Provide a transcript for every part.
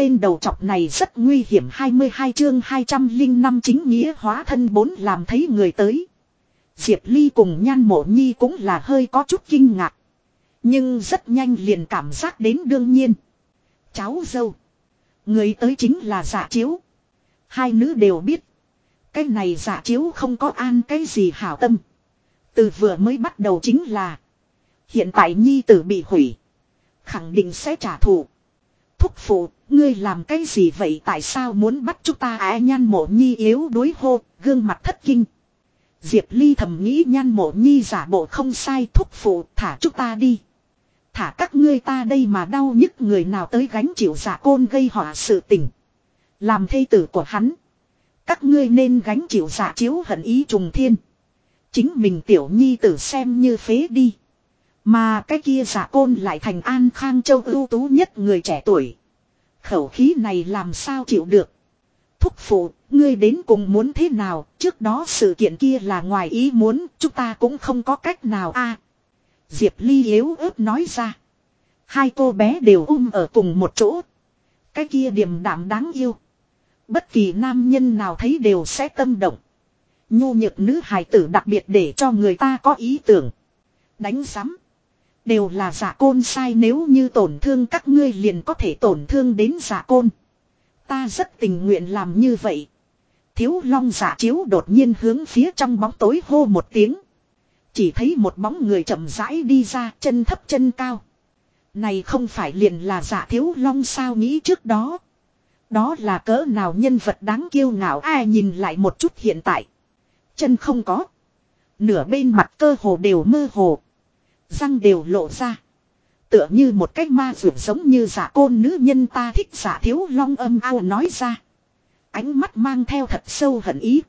tên đầu chọc này rất nguy hiểm 22 chương 205 chính nghĩa hóa thân bốn làm thấy người tới. Diệp Ly cùng nhan mộ nhi cũng là hơi có chút kinh ngạc. Nhưng rất nhanh liền cảm giác đến đương nhiên. Cháu dâu. Người tới chính là giả chiếu. Hai nữ đều biết. Cái này giả chiếu không có an cái gì hảo tâm. Từ vừa mới bắt đầu chính là. Hiện tại nhi tử bị hủy. Khẳng định sẽ trả thù. Thúc phụ, ngươi làm cái gì vậy tại sao muốn bắt chúng ta á nhan mộ nhi yếu đối hô, gương mặt thất kinh. Diệp Ly thầm nghĩ nhan mộ nhi giả bộ không sai thúc phụ thả chúng ta đi. Thả các ngươi ta đây mà đau nhức người nào tới gánh chịu giả côn gây họa sự tình. Làm thây tử của hắn. Các ngươi nên gánh chịu giả chiếu hận ý trùng thiên. Chính mình tiểu nhi tử xem như phế đi. Mà cái kia giả côn lại thành an khang châu ưu tú nhất người trẻ tuổi. Khẩu khí này làm sao chịu được. Thúc phụ, ngươi đến cùng muốn thế nào, trước đó sự kiện kia là ngoài ý muốn, chúng ta cũng không có cách nào a. Diệp Ly yếu ớt nói ra. Hai cô bé đều um ở cùng một chỗ. Cái kia điềm đạm đáng yêu. Bất kỳ nam nhân nào thấy đều sẽ tâm động. Nhu nhược nữ hài tử đặc biệt để cho người ta có ý tưởng. Đánh giám. Đều là giả côn sai nếu như tổn thương các ngươi liền có thể tổn thương đến giả côn. Ta rất tình nguyện làm như vậy. Thiếu long giả chiếu đột nhiên hướng phía trong bóng tối hô một tiếng. Chỉ thấy một bóng người chậm rãi đi ra, chân thấp chân cao. Này không phải liền là giả thiếu long sao nghĩ trước đó. Đó là cỡ nào nhân vật đáng kiêu ngạo ai nhìn lại một chút hiện tại. Chân không có. Nửa bên mặt cơ hồ đều mơ hồ. Răng đều lộ ra. Tựa như một cách ma vượt giống như giả côn nữ nhân ta thích giả thiếu long âm ao nói ra. Ánh mắt mang theo thật sâu hận ý.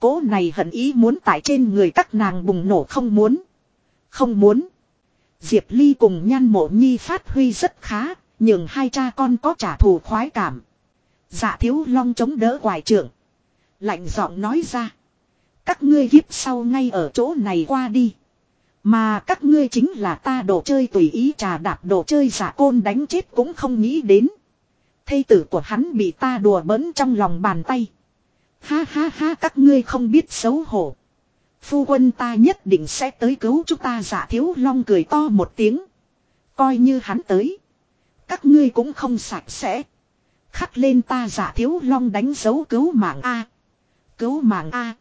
Cố này hận ý muốn tại trên người các nàng bùng nổ không muốn. Không muốn. Diệp Ly cùng nhan mộ nhi phát huy rất khá, nhưng hai cha con có trả thù khoái cảm. Dạ thiếu long chống đỡ hoài trưởng. Lạnh giọng nói ra. Các ngươi kiếp sau ngay ở chỗ này qua đi. Mà các ngươi chính là ta đồ chơi tùy ý trà đạp đồ chơi giả côn đánh chết cũng không nghĩ đến. Thây tử của hắn bị ta đùa bỡn trong lòng bàn tay. Ha ha ha, các ngươi không biết xấu hổ. Phu quân ta nhất định sẽ tới cứu chúng ta, giả thiếu long cười to một tiếng. Coi như hắn tới. Các ngươi cũng không sạch sẽ. Khắc lên ta, giả thiếu long đánh dấu cứu mạng A. Cứu mạng A.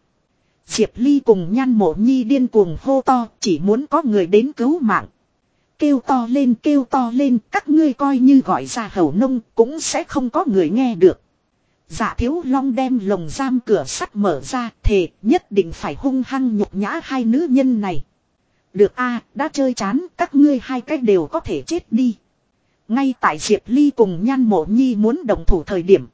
Diệp Ly cùng nhan mộ nhi điên cuồng hô to, chỉ muốn có người đến cứu mạng. Kêu to lên, kêu to lên, các ngươi coi như gọi ra hầu nông cũng sẽ không có người nghe được. Dạ thiếu long đem lồng giam cửa sắt mở ra, thề, nhất định phải hung hăng nhục nhã hai nữ nhân này. Được a, đã chơi chán, các ngươi hai cách đều có thể chết đi. Ngay tại Diệp Ly cùng nhan mộ nhi muốn đồng thủ thời điểm.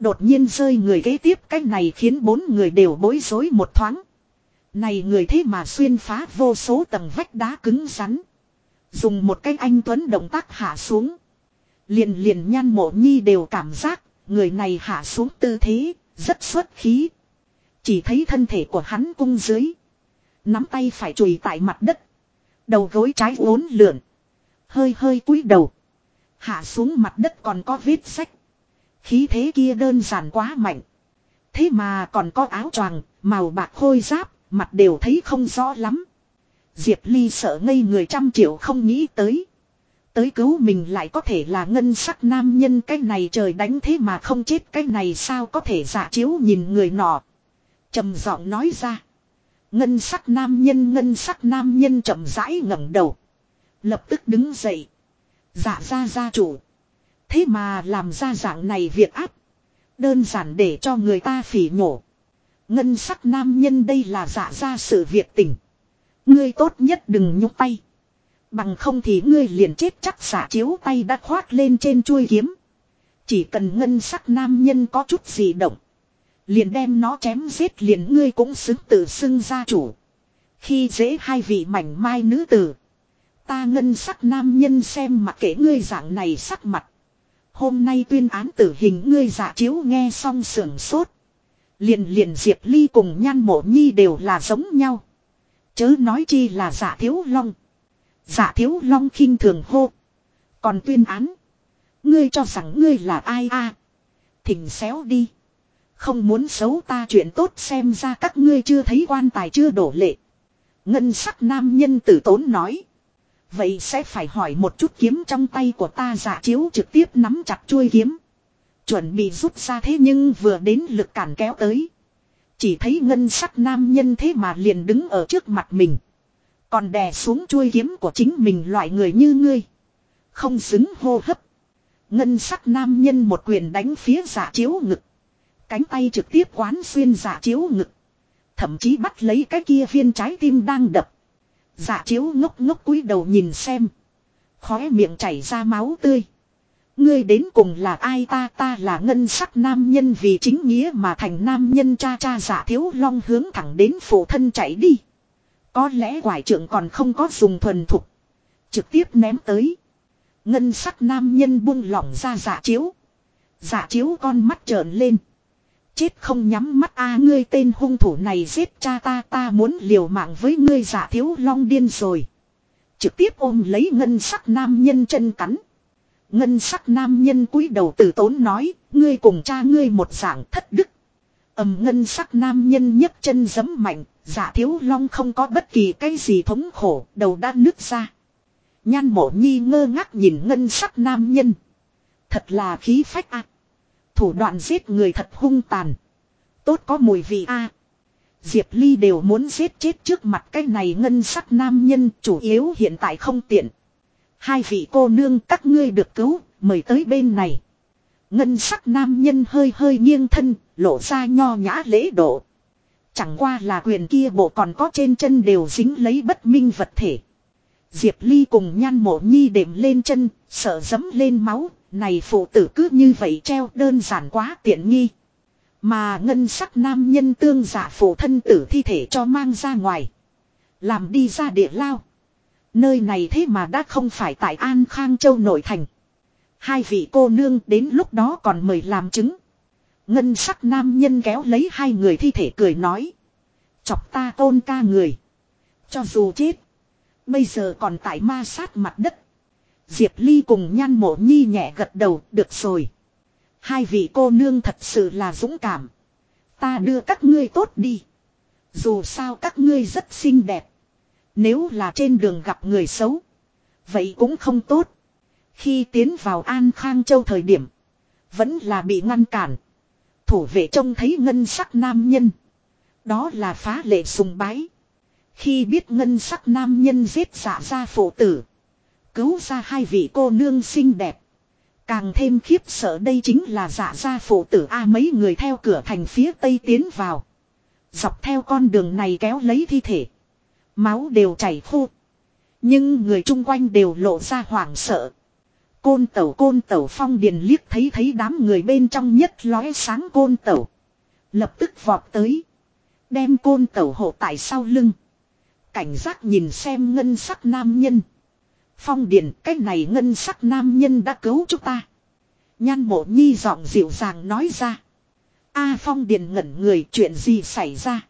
Đột nhiên rơi người kế tiếp cách này khiến bốn người đều bối rối một thoáng. Này người thế mà xuyên phá vô số tầng vách đá cứng rắn. Dùng một cái anh tuấn động tác hạ xuống. Liền liền nhan mộ nhi đều cảm giác người này hạ xuống tư thế, rất xuất khí. Chỉ thấy thân thể của hắn cung dưới. Nắm tay phải chùi tại mặt đất. Đầu gối trái uốn lượn. Hơi hơi cúi đầu. Hạ xuống mặt đất còn có vết sách. Khí thế kia đơn giản quá mạnh. Thế mà còn có áo choàng, màu bạc khôi giáp, mặt đều thấy không rõ lắm. Diệp Ly sợ ngây người trăm triệu không nghĩ tới. Tới cứu mình lại có thể là ngân sắc nam nhân cái này trời đánh thế mà không chết cái này sao có thể giả chiếu nhìn người nọ. trầm giọng nói ra. Ngân sắc nam nhân ngân sắc nam nhân chậm rãi ngẩng đầu. Lập tức đứng dậy. Dạ ra gia chủ. Thế mà làm ra dạng này việc áp. Đơn giản để cho người ta phỉ nhổ. Ngân sắc nam nhân đây là dạ ra sự việc tình. Ngươi tốt nhất đừng nhúc tay. Bằng không thì ngươi liền chết chắc xả chiếu tay đã khoác lên trên chuôi kiếm. Chỉ cần ngân sắc nam nhân có chút gì động. Liền đem nó chém giết liền ngươi cũng xứng tự xưng gia chủ. Khi dễ hai vị mảnh mai nữ tử. Ta ngân sắc nam nhân xem mặc kể ngươi dạng này sắc mặt. Hôm nay tuyên án tử hình ngươi giả chiếu nghe xong sưởng sốt. Liền liền Diệp Ly cùng nhan mộ nhi đều là giống nhau. Chớ nói chi là giả thiếu long. Giả thiếu long khinh thường hô. Còn tuyên án. Ngươi cho rằng ngươi là ai a? Thỉnh xéo đi. Không muốn xấu ta chuyện tốt xem ra các ngươi chưa thấy quan tài chưa đổ lệ. Ngân sắc nam nhân tử tốn nói. Vậy sẽ phải hỏi một chút kiếm trong tay của ta giả chiếu trực tiếp nắm chặt chuôi kiếm. Chuẩn bị rút ra thế nhưng vừa đến lực cản kéo tới. Chỉ thấy ngân sắc nam nhân thế mà liền đứng ở trước mặt mình. Còn đè xuống chuôi kiếm của chính mình loại người như ngươi. Không xứng hô hấp. Ngân sắc nam nhân một quyền đánh phía giả chiếu ngực. Cánh tay trực tiếp quán xuyên giả chiếu ngực. Thậm chí bắt lấy cái kia viên trái tim đang đập dạ chiếu ngốc ngốc cúi đầu nhìn xem. Khóe miệng chảy ra máu tươi. Ngươi đến cùng là ai ta ta là ngân sắc nam nhân vì chính nghĩa mà thành nam nhân cha cha giả thiếu long hướng thẳng đến phụ thân chạy đi. Có lẽ quải trưởng còn không có dùng thuần thục. Trực tiếp ném tới. Ngân sắc nam nhân buông lỏng ra giả chiếu. Giả chiếu con mắt trợn lên. Chết không nhắm mắt a ngươi tên hung thủ này giết cha ta ta muốn liều mạng với ngươi giả thiếu long điên rồi. Trực tiếp ôm lấy ngân sắc nam nhân chân cắn. Ngân sắc nam nhân cúi đầu tử tốn nói, ngươi cùng cha ngươi một dạng thất đức. ầm ngân sắc nam nhân nhấc chân giấm mạnh, giả thiếu long không có bất kỳ cái gì thống khổ, đầu đã nứt ra. Nhan mộ nhi ngơ ngác nhìn ngân sắc nam nhân. Thật là khí phách a Thủ đoạn giết người thật hung tàn. Tốt có mùi vị a Diệp Ly đều muốn giết chết trước mặt cái này ngân sắc nam nhân chủ yếu hiện tại không tiện. Hai vị cô nương các ngươi được cứu, mời tới bên này. Ngân sắc nam nhân hơi hơi nghiêng thân, lộ ra nho nhã lễ độ. Chẳng qua là quyền kia bộ còn có trên chân đều dính lấy bất minh vật thể. Diệp Ly cùng nhan mộ nhi đệm lên chân, sợ dấm lên máu, này phụ tử cứ như vậy treo đơn giản quá tiện nghi. Mà ngân sắc nam nhân tương giả phụ thân tử thi thể cho mang ra ngoài. Làm đi ra địa lao. Nơi này thế mà đã không phải tại An Khang Châu nội thành. Hai vị cô nương đến lúc đó còn mời làm chứng. Ngân sắc nam nhân kéo lấy hai người thi thể cười nói. Chọc ta tôn ca người. Cho dù chết. Bây giờ còn tại ma sát mặt đất. Diệp Ly cùng nhan mộ nhi nhẹ gật đầu, được rồi. Hai vị cô nương thật sự là dũng cảm. Ta đưa các ngươi tốt đi. Dù sao các ngươi rất xinh đẹp. Nếu là trên đường gặp người xấu. Vậy cũng không tốt. Khi tiến vào An Khang Châu thời điểm. Vẫn là bị ngăn cản. Thủ vệ trông thấy ngân sắc nam nhân. Đó là phá lệ sùng bái. Khi biết ngân sắc nam nhân giết dạ giả ra phụ tử. Cứu ra hai vị cô nương xinh đẹp. Càng thêm khiếp sợ đây chính là giả gia phụ tử A mấy người theo cửa thành phía tây tiến vào. Dọc theo con đường này kéo lấy thi thể. Máu đều chảy khô. Nhưng người chung quanh đều lộ ra hoảng sợ. Côn tẩu côn tẩu, phong điền liếc thấy thấy đám người bên trong nhất lóe sáng côn tẩu. Lập tức vọt tới. Đem côn tẩu hộ tại sau lưng. Cảnh giác nhìn xem ngân sắc nam nhân. Phong điền, cái này ngân sắc nam nhân đã cứu chúng ta. Nhan mộ nhi giọng dịu dàng nói ra. A phong điền ngẩn người, chuyện gì xảy ra.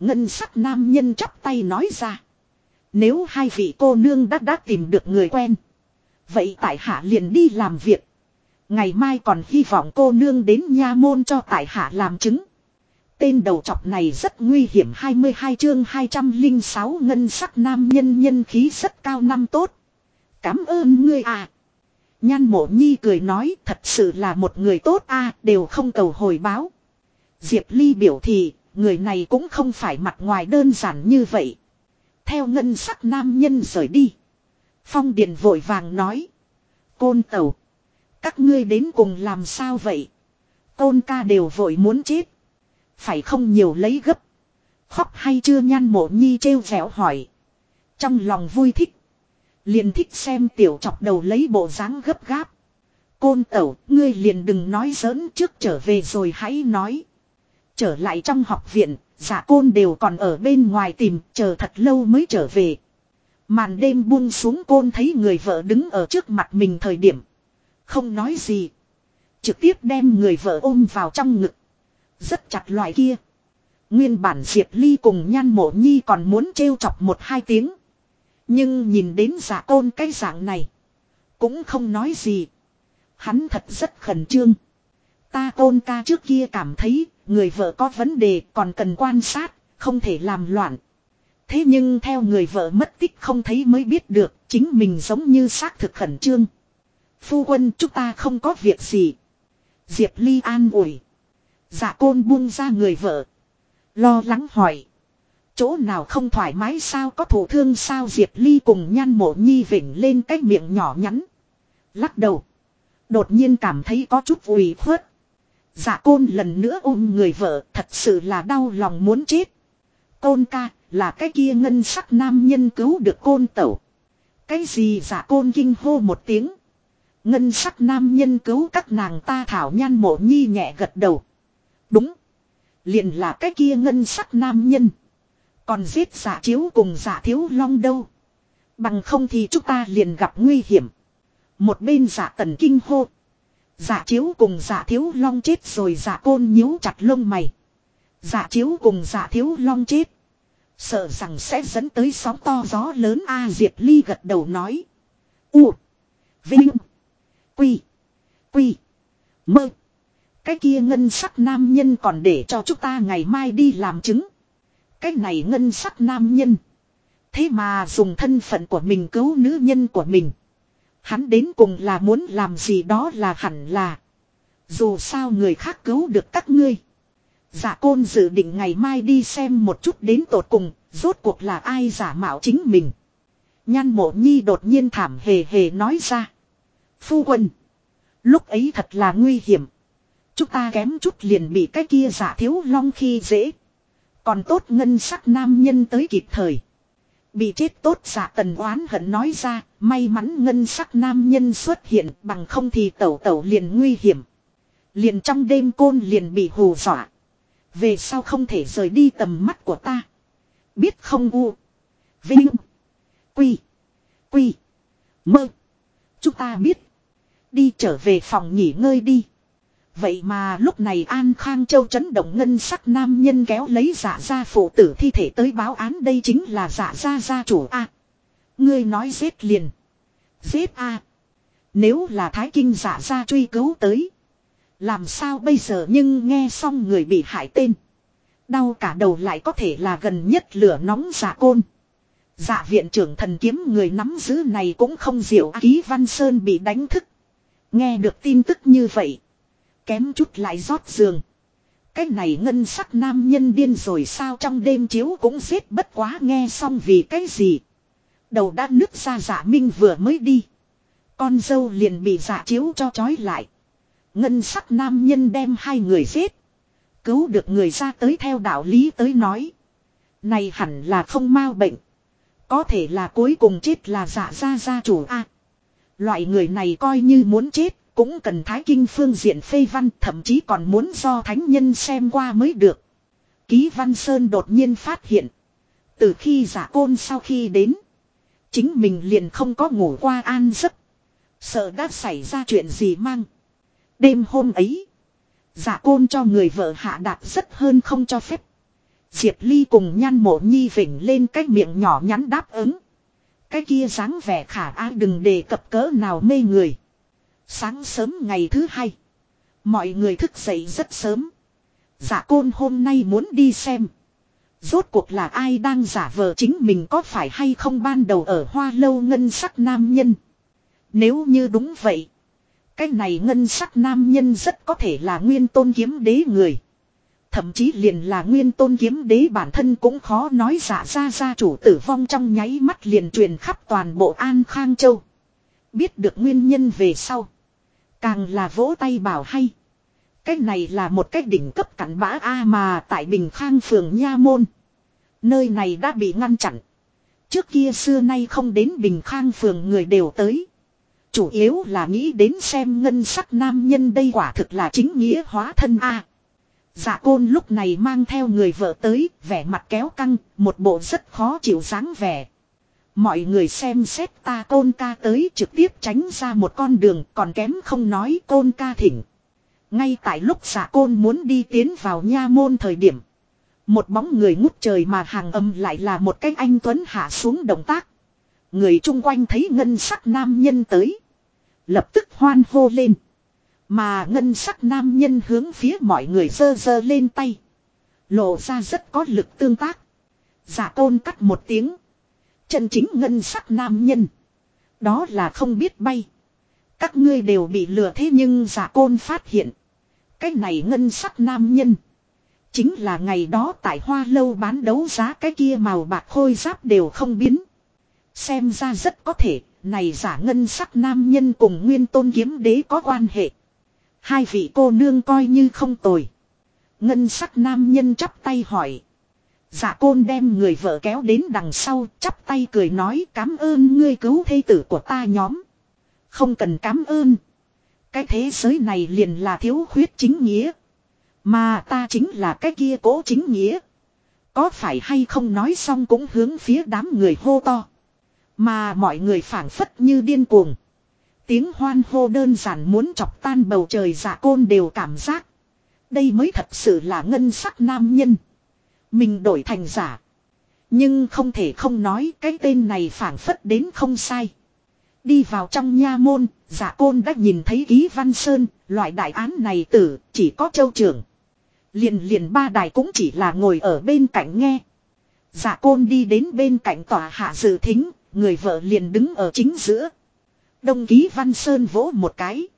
Ngân sắc nam nhân chắp tay nói ra. Nếu hai vị cô nương đã đã tìm được người quen. Vậy tại hạ liền đi làm việc. Ngày mai còn hy vọng cô nương đến nha môn cho tại hạ làm chứng. Tên đầu chọc này rất nguy hiểm 22 chương 206 ngân sắc nam nhân nhân khí rất cao năm tốt. Cảm ơn ngươi à. Nhan mộ nhi cười nói thật sự là một người tốt a đều không cầu hồi báo. Diệp Ly biểu thị người này cũng không phải mặt ngoài đơn giản như vậy. Theo ngân sắc nam nhân rời đi. Phong Điền vội vàng nói. Côn tàu, Các ngươi đến cùng làm sao vậy? Côn ca đều vội muốn chết. Phải không nhiều lấy gấp. Khóc hay chưa nhan mộ nhi trêu vẻo hỏi. Trong lòng vui thích. Liền thích xem tiểu chọc đầu lấy bộ dáng gấp gáp. Côn tẩu, ngươi liền đừng nói giỡn trước trở về rồi hãy nói. Trở lại trong học viện, giả côn đều còn ở bên ngoài tìm, chờ thật lâu mới trở về. Màn đêm buông xuống côn thấy người vợ đứng ở trước mặt mình thời điểm. Không nói gì. Trực tiếp đem người vợ ôm vào trong ngực. Rất chặt loại kia. Nguyên bản Diệp Ly cùng nhan mộ nhi còn muốn trêu chọc một hai tiếng. Nhưng nhìn đến giả côn cái dạng này. Cũng không nói gì. Hắn thật rất khẩn trương. Ta ôn ca trước kia cảm thấy người vợ có vấn đề còn cần quan sát, không thể làm loạn. Thế nhưng theo người vợ mất tích không thấy mới biết được chính mình giống như xác thực khẩn trương. Phu quân chúng ta không có việc gì. Diệp Ly an ủi. Dạ côn buông ra người vợ. Lo lắng hỏi. Chỗ nào không thoải mái sao có thủ thương sao Diệp Ly cùng nhan mộ nhi vỉnh lên cái miệng nhỏ nhắn. Lắc đầu. Đột nhiên cảm thấy có chút ủy khuất. Dạ côn lần nữa ôm người vợ, thật sự là đau lòng muốn chết. Côn ca, là cái kia ngân sắc nam nhân cứu được côn tẩu. Cái gì dạ côn kinh hô một tiếng. Ngân sắc nam nhân cứu các nàng ta thảo nhan mộ nhi nhẹ gật đầu. Đúng. Liền là cái kia ngân sắc nam nhân. Còn giết giả chiếu cùng giả thiếu long đâu. Bằng không thì chúng ta liền gặp nguy hiểm. Một bên giả tần kinh hô. Giả chiếu cùng giả thiếu long chết rồi giả côn nhíu chặt lông mày. Giả chiếu cùng giả thiếu long chết. Sợ rằng sẽ dẫn tới sóng to gió lớn A Diệp Ly gật đầu nói. U. Vinh. Quy. Quy. Mơ. Cái kia ngân sắc nam nhân còn để cho chúng ta ngày mai đi làm chứng. Cái này ngân sắc nam nhân. Thế mà dùng thân phận của mình cứu nữ nhân của mình. Hắn đến cùng là muốn làm gì đó là hẳn là. Dù sao người khác cứu được các ngươi. Giả côn dự định ngày mai đi xem một chút đến tột cùng, rốt cuộc là ai giả mạo chính mình. Nhan mộ nhi đột nhiên thảm hề hề nói ra. Phu quân. Lúc ấy thật là nguy hiểm. Chúng ta kém chút liền bị cái kia giả thiếu long khi dễ. Còn tốt ngân sắc nam nhân tới kịp thời. Bị chết tốt giả tần oán hận nói ra, may mắn ngân sắc nam nhân xuất hiện bằng không thì tẩu tẩu liền nguy hiểm. Liền trong đêm côn liền bị hù dọa. Về sau không thể rời đi tầm mắt của ta. Biết không u. Vinh. Quy. Quy. Mơ. Chúng ta biết. Đi trở về phòng nghỉ ngơi đi. Vậy mà lúc này An Khang Châu chấn động ngân sắc nam nhân kéo lấy giả gia phụ tử thi thể tới báo án đây chính là giả gia gia chủ A. Ngươi nói giết liền. Giết A. Nếu là Thái Kinh giả gia truy cứu tới. Làm sao bây giờ nhưng nghe xong người bị hại tên. Đau cả đầu lại có thể là gần nhất lửa nóng giả côn. Dạ viện trưởng thần kiếm người nắm giữ này cũng không diệu ký văn sơn bị đánh thức. Nghe được tin tức như vậy. Kém chút lại rót giường. Cái này ngân sắc nam nhân điên rồi sao trong đêm chiếu cũng giết bất quá nghe xong vì cái gì. Đầu đã nứt ra dạ minh vừa mới đi. Con dâu liền bị dạ chiếu cho trói lại. Ngân sắc nam nhân đem hai người giết. Cứu được người ra tới theo đạo lý tới nói. Này hẳn là không mau bệnh. Có thể là cuối cùng chết là dạ gia gia chủ A. loại người này coi như muốn chết cũng cần thái kinh phương diện phê văn, thậm chí còn muốn do thánh nhân xem qua mới được. Ký Văn Sơn đột nhiên phát hiện. Từ khi giả côn sau khi đến. Chính mình liền không có ngủ qua an giấc. Sợ đã xảy ra chuyện gì mang. Đêm hôm ấy. Giả côn cho người vợ hạ đạt rất hơn không cho phép. Diệp Ly cùng nhan mộ nhi vỉnh lên cái miệng nhỏ nhắn đáp ứng. Cái kia dáng vẻ khả ai đừng đề cập cỡ nào mê người. Sáng sớm ngày thứ hai. Mọi người thức dậy rất sớm. Giả côn hôm nay muốn đi xem. Rốt cuộc là ai đang giả vờ chính mình có phải hay không ban đầu ở hoa lâu ngân sắc nam nhân. Nếu như đúng vậy. Cái này ngân sắc nam nhân rất có thể là nguyên tôn kiếm đế người. Thậm chí liền là nguyên tôn kiếm đế bản thân cũng khó nói giả ra gia chủ tử vong trong nháy mắt liền truyền khắp toàn bộ An Khang Châu. Biết được nguyên nhân về sau. Càng là vỗ tay bảo hay. Cái này là một cái đỉnh cấp cảnh bã A mà tại Bình Khang phường Nha Môn. Nơi này đã bị ngăn chặn. Trước kia xưa nay không đến Bình Khang phường người đều tới. Chủ yếu là nghĩ đến xem ngân sắc nam nhân đây quả thực là chính nghĩa hóa thân A. Dạ côn lúc này mang theo người vợ tới, vẻ mặt kéo căng, một bộ rất khó chịu dáng vẻ. Mọi người xem xét ta côn ca tới trực tiếp tránh ra một con đường còn kém không nói côn ca thỉnh. Ngay tại lúc giả côn muốn đi tiến vào nha môn thời điểm. Một bóng người ngút trời mà hàng âm lại là một cái anh Tuấn hạ xuống động tác. Người chung quanh thấy ngân sắc nam nhân tới. Lập tức hoan hô lên. Mà ngân sắc nam nhân hướng phía mọi người dơ dơ lên tay. Lộ ra rất có lực tương tác. Giả côn cắt một tiếng. Chân chính ngân sắc nam nhân. Đó là không biết bay. Các ngươi đều bị lừa thế nhưng giả côn phát hiện. Cái này ngân sắc nam nhân. Chính là ngày đó tại hoa lâu bán đấu giá cái kia màu bạc khôi giáp đều không biến. Xem ra rất có thể, này giả ngân sắc nam nhân cùng nguyên tôn kiếm đế có quan hệ. Hai vị cô nương coi như không tồi. Ngân sắc nam nhân chắp tay hỏi. Dạ côn đem người vợ kéo đến đằng sau, chắp tay cười nói cảm ơn ngươi cứu thê tử của ta nhóm. Không cần cảm ơn. Cái thế giới này liền là thiếu khuyết chính nghĩa. Mà ta chính là cái kia cố chính nghĩa. Có phải hay không nói xong cũng hướng phía đám người hô to. Mà mọi người phản phất như điên cuồng. Tiếng hoan hô đơn giản muốn chọc tan bầu trời giả côn đều cảm giác. Đây mới thật sự là ngân sắc nam nhân. Mình đổi thành giả. Nhưng không thể không nói cái tên này phản phất đến không sai. Đi vào trong nha môn, giả côn đã nhìn thấy ký văn sơn, loại đại án này tử, chỉ có châu trưởng. Liền liền ba đài cũng chỉ là ngồi ở bên cạnh nghe. Giả côn đi đến bên cạnh tòa hạ dự thính, người vợ liền đứng ở chính giữa. Đông ký văn sơn vỗ một cái.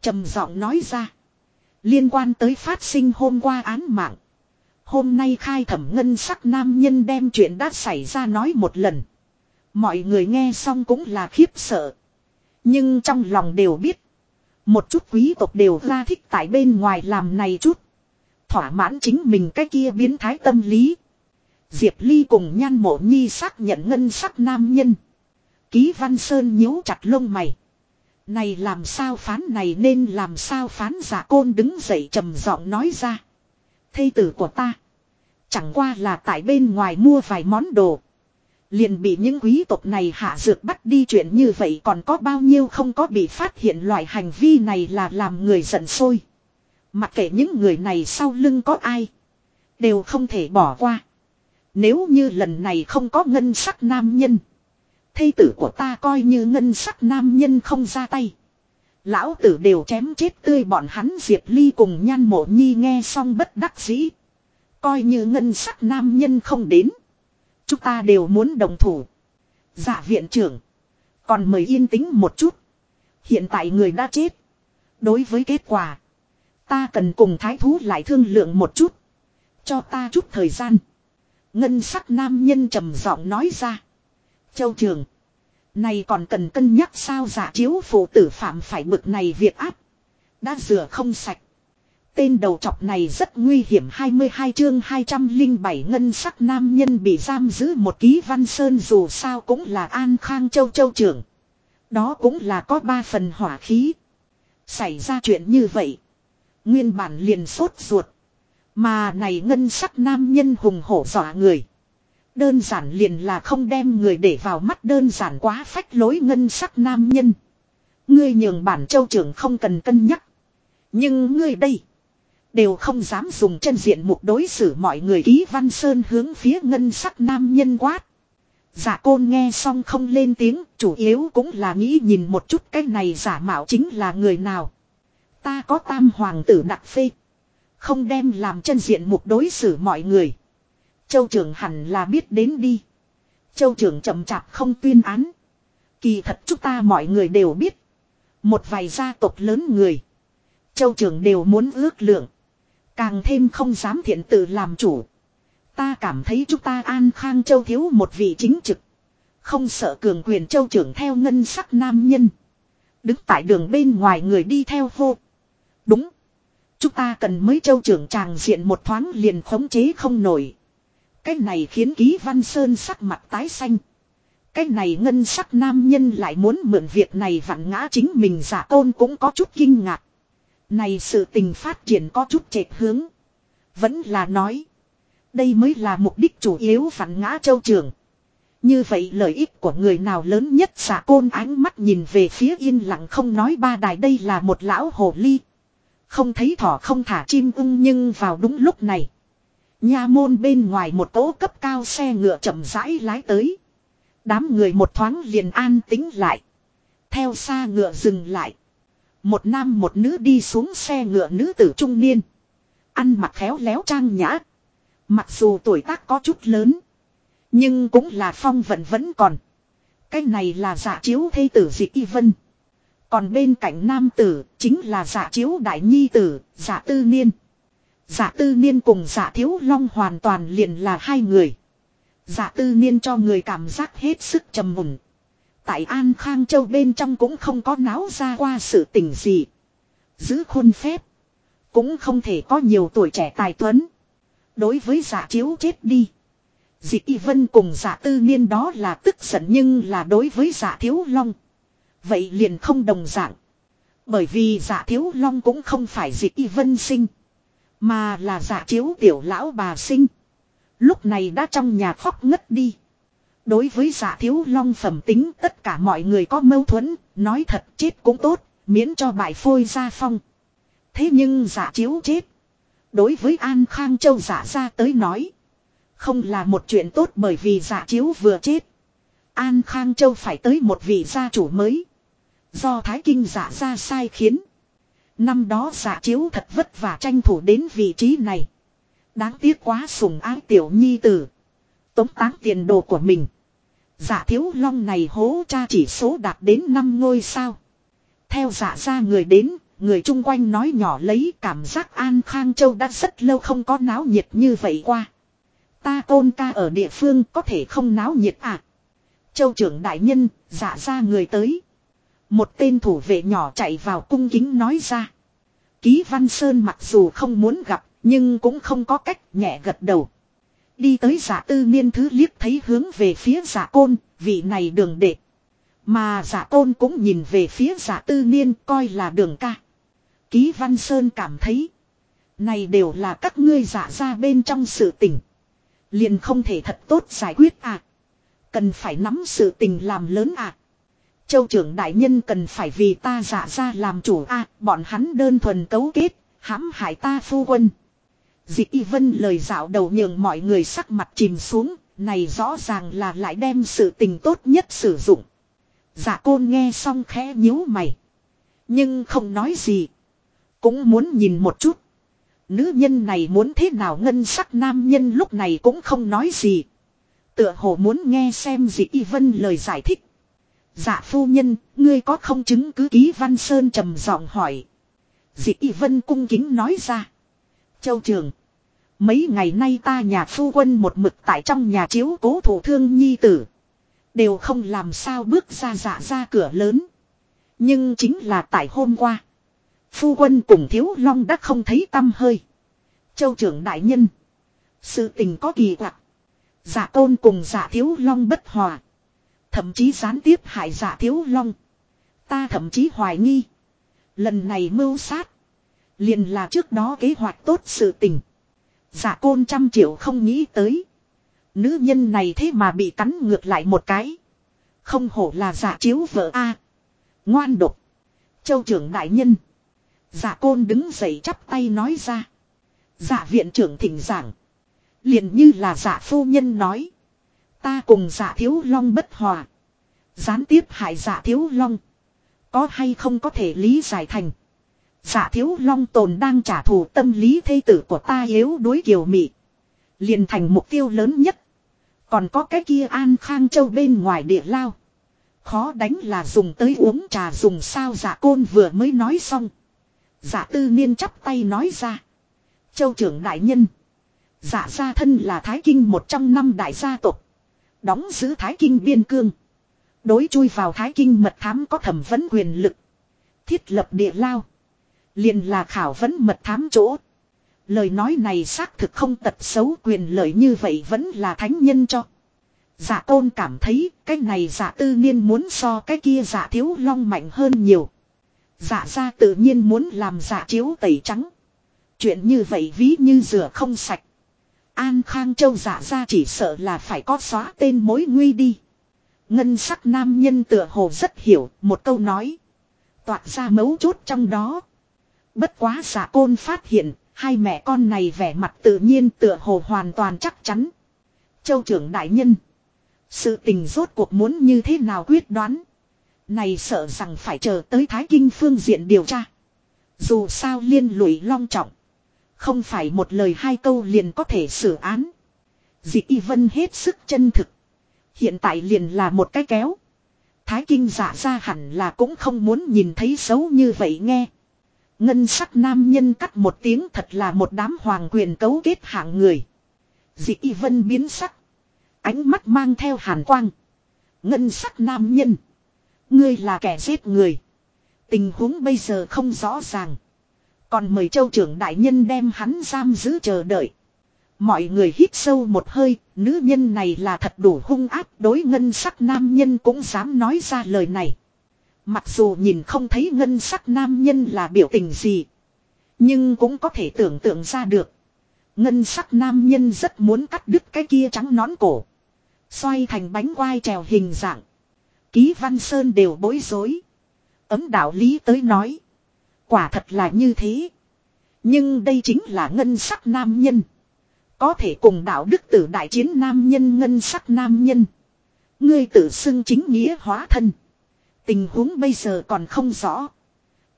trầm giọng nói ra. Liên quan tới phát sinh hôm qua án mạng. Hôm nay khai thẩm ngân sắc nam nhân đem chuyện đã xảy ra nói một lần. Mọi người nghe xong cũng là khiếp sợ. Nhưng trong lòng đều biết. Một chút quý tộc đều ra thích tại bên ngoài làm này chút. Thỏa mãn chính mình cái kia biến thái tâm lý. Diệp Ly cùng nhan mộ nhi xác nhận ngân sắc nam nhân. Ký Văn Sơn nhíu chặt lông mày. Này làm sao phán này nên làm sao phán giả côn đứng dậy trầm giọng nói ra. Thây tử của ta. Chẳng qua là tại bên ngoài mua vài món đồ. Liền bị những quý tộc này hạ dược bắt đi chuyện như vậy còn có bao nhiêu không có bị phát hiện loại hành vi này là làm người giận sôi. Mặc kệ những người này sau lưng có ai. Đều không thể bỏ qua. Nếu như lần này không có ngân sắc nam nhân. Thây tử của ta coi như ngân sắc nam nhân không ra tay. Lão tử đều chém chết tươi bọn hắn Diệp Ly cùng nhan mộ nhi nghe xong bất đắc dĩ. Coi như ngân sắc nam nhân không đến. Chúng ta đều muốn đồng thủ. giả viện trưởng. Còn mời yên tĩnh một chút. Hiện tại người đã chết. Đối với kết quả. Ta cần cùng thái thú lại thương lượng một chút. Cho ta chút thời gian. Ngân sắc nam nhân trầm giọng nói ra. Châu trường. Này còn cần cân nhắc sao giả chiếu phụ tử phạm phải bực này việc áp. Đã rửa không sạch. Tên đầu trọc này rất nguy hiểm 22 chương 207 ngân sắc nam nhân bị giam giữ một ký văn sơn dù sao cũng là an khang châu châu trưởng. Đó cũng là có ba phần hỏa khí. Xảy ra chuyện như vậy. Nguyên bản liền sốt ruột. Mà này ngân sắc nam nhân hùng hổ dọa người. Đơn giản liền là không đem người để vào mắt đơn giản quá phách lối ngân sắc nam nhân. Ngươi nhường bản châu trưởng không cần cân nhắc. Nhưng ngươi đây. Đều không dám dùng chân diện mục đối xử mọi người ký văn sơn hướng phía ngân sắc nam nhân quát. Giả côn nghe xong không lên tiếng, chủ yếu cũng là nghĩ nhìn một chút cái này giả mạo chính là người nào. Ta có tam hoàng tử đặc phê. Không đem làm chân diện mục đối xử mọi người. Châu trưởng hẳn là biết đến đi. Châu trưởng chậm chạp không tuyên án. Kỳ thật chúng ta mọi người đều biết. Một vài gia tộc lớn người. Châu trưởng đều muốn ước lượng. Càng thêm không dám thiện tự làm chủ. Ta cảm thấy chúng ta an khang châu thiếu một vị chính trực. Không sợ cường quyền châu trưởng theo ngân sắc nam nhân. Đứng tại đường bên ngoài người đi theo hô. Đúng. Chúng ta cần mới châu trưởng tràng diện một thoáng liền khống chế không nổi. Cái này khiến ký văn sơn sắc mặt tái xanh. Cái này ngân sắc nam nhân lại muốn mượn việc này vặn ngã chính mình giả tôn cũng có chút kinh ngạc. Này sự tình phát triển có chút chệch hướng. Vẫn là nói. Đây mới là mục đích chủ yếu vặn ngã châu trường. Như vậy lợi ích của người nào lớn nhất giả côn ánh mắt nhìn về phía yên lặng không nói ba đài đây là một lão hồ ly. Không thấy thỏ không thả chim ưng nhưng vào đúng lúc này. Nha môn bên ngoài một cỗ cấp cao xe ngựa chậm rãi lái tới. Đám người một thoáng liền an tính lại. Theo xa ngựa dừng lại. Một nam một nữ đi xuống xe ngựa nữ tử trung niên. Ăn mặc khéo léo trang nhã. Mặc dù tuổi tác có chút lớn. Nhưng cũng là phong vận vẫn còn. Cái này là giả chiếu thê tử dị y vân. Còn bên cạnh nam tử chính là giả chiếu đại nhi tử, giả tư niên. Dạ tư niên cùng Dạ thiếu long hoàn toàn liền là hai người. Dạ tư niên cho người cảm giác hết sức trầm mùng. Tại An Khang Châu bên trong cũng không có náo ra qua sự tình gì. Giữ khuôn phép. Cũng không thể có nhiều tuổi trẻ tài tuấn. Đối với giả chiếu chết đi. Dị Y Vân cùng giả tư niên đó là tức giận nhưng là đối với giả thiếu long. Vậy liền không đồng dạng. Bởi vì giả thiếu long cũng không phải dị Y Vân sinh. Mà là giả chiếu tiểu lão bà sinh. Lúc này đã trong nhà khóc ngất đi. Đối với giả thiếu long phẩm tính tất cả mọi người có mâu thuẫn, nói thật chết cũng tốt, miễn cho bại phôi ra phong. Thế nhưng giả chiếu chết. Đối với An Khang Châu giả ra tới nói. Không là một chuyện tốt bởi vì giả chiếu vừa chết. An Khang Châu phải tới một vị gia chủ mới. Do Thái Kinh giả ra sai khiến. Năm đó giả chiếu thật vất vả tranh thủ đến vị trí này. Đáng tiếc quá sùng ái tiểu nhi tử. Tống táng tiền đồ của mình. Giả thiếu long này hố cha chỉ số đạt đến 5 ngôi sao. Theo giả ra người đến, người chung quanh nói nhỏ lấy cảm giác An Khang Châu đã rất lâu không có náo nhiệt như vậy qua. Ta tôn ca ở địa phương có thể không náo nhiệt à. Châu trưởng đại nhân, giả ra người tới. Một tên thủ vệ nhỏ chạy vào cung kính nói ra. Ký Văn Sơn mặc dù không muốn gặp, nhưng cũng không có cách nhẹ gật đầu. Đi tới giả tư niên thứ liếc thấy hướng về phía giả côn, vị này đường đệ. Mà giả côn cũng nhìn về phía giả tư niên coi là đường ca. Ký Văn Sơn cảm thấy. Này đều là các ngươi giả ra bên trong sự tình. Liền không thể thật tốt giải quyết à. Cần phải nắm sự tình làm lớn à. Châu trưởng đại nhân cần phải vì ta giả ra làm chủ à. Bọn hắn đơn thuần cấu kết, hãm hại ta phu quân. Dị y vân lời dạo đầu nhường mọi người sắc mặt chìm xuống, này rõ ràng là lại đem sự tình tốt nhất sử dụng. Dạ côn nghe xong khẽ nhíu mày. Nhưng không nói gì. Cũng muốn nhìn một chút. Nữ nhân này muốn thế nào ngân sắc nam nhân lúc này cũng không nói gì. Tựa hồ muốn nghe xem dị y vân lời giải thích. Dạ phu nhân, ngươi có không chứng cứ ký văn sơn trầm giọng hỏi. Dị y vân cung kính nói ra. Châu Trường. Mấy ngày nay ta nhà phu quân một mực tại trong nhà chiếu cố thủ thương nhi tử. Đều không làm sao bước ra dạ ra cửa lớn. Nhưng chính là tại hôm qua. Phu quân cùng thiếu long đã không thấy tâm hơi. Châu trưởng đại nhân. Sự tình có kỳ quặc. Dạ tôn cùng dạ thiếu long bất hòa. Thậm chí gián tiếp hại giả thiếu long. Ta thậm chí hoài nghi. Lần này mưu sát. Liền là trước đó kế hoạch tốt sự tình. giả côn trăm triệu không nghĩ tới. Nữ nhân này thế mà bị cắn ngược lại một cái. Không hổ là giả chiếu vợ A. Ngoan độc. Châu trưởng đại nhân. giả côn đứng dậy chắp tay nói ra. giả viện trưởng thỉnh giảng. liền như là giả phu nhân nói. Ta cùng dạ thiếu long bất hòa. Gián tiếp hại dạ thiếu long. Có hay không có thể lý giải thành. Dạ thiếu long tồn đang trả thù tâm lý thê tử của ta yếu đối kiều mị. liền thành mục tiêu lớn nhất. Còn có cái kia an khang châu bên ngoài địa lao. Khó đánh là dùng tới uống trà dùng sao dạ côn vừa mới nói xong. Dạ tư niên chắp tay nói ra. Châu trưởng đại nhân. Dạ gia thân là Thái Kinh một trong năm đại gia tộc. Đóng giữ Thái Kinh biên cương. Đối chui vào Thái Kinh mật thám có thẩm vấn quyền lực. Thiết lập địa lao. Liền là khảo vấn mật thám chỗ. Lời nói này xác thực không tật xấu, quyền lợi như vậy vẫn là thánh nhân cho. Giả tôn cảm thấy cái này giả tư niên muốn so cái kia giả thiếu long mạnh hơn nhiều. Giả ra tự nhiên muốn làm giả chiếu tẩy trắng. Chuyện như vậy ví như rửa không sạch. An Khang Châu giả ra chỉ sợ là phải có xóa tên mối nguy đi. Ngân sắc nam nhân tựa hồ rất hiểu một câu nói. Toạt ra mấu chốt trong đó. Bất quá giả côn phát hiện, hai mẹ con này vẻ mặt tự nhiên tựa hồ hoàn toàn chắc chắn. Châu trưởng đại nhân. Sự tình rốt cuộc muốn như thế nào quyết đoán. Này sợ rằng phải chờ tới Thái Kinh phương diện điều tra. Dù sao liên lụy long trọng. Không phải một lời hai câu liền có thể xử án. Dị y vân hết sức chân thực. Hiện tại liền là một cái kéo. Thái kinh giả ra hẳn là cũng không muốn nhìn thấy xấu như vậy nghe. Ngân sắc nam nhân cắt một tiếng thật là một đám hoàng quyền cấu kết hạng người. Dị y vân biến sắc. Ánh mắt mang theo hàn quang. Ngân sắc nam nhân. Ngươi là kẻ giết người. Tình huống bây giờ không rõ ràng. Còn mời châu trưởng đại nhân đem hắn giam giữ chờ đợi. Mọi người hít sâu một hơi, nữ nhân này là thật đủ hung áp đối ngân sắc nam nhân cũng dám nói ra lời này. Mặc dù nhìn không thấy ngân sắc nam nhân là biểu tình gì. Nhưng cũng có thể tưởng tượng ra được. Ngân sắc nam nhân rất muốn cắt đứt cái kia trắng nón cổ. Xoay thành bánh quai trèo hình dạng. Ký Văn Sơn đều bối rối. Ấm đạo lý tới nói. Quả thật là như thế. Nhưng đây chính là ngân sắc nam nhân. Có thể cùng đạo đức tử đại chiến nam nhân ngân sắc nam nhân. Ngươi tự xưng chính nghĩa hóa thân. Tình huống bây giờ còn không rõ.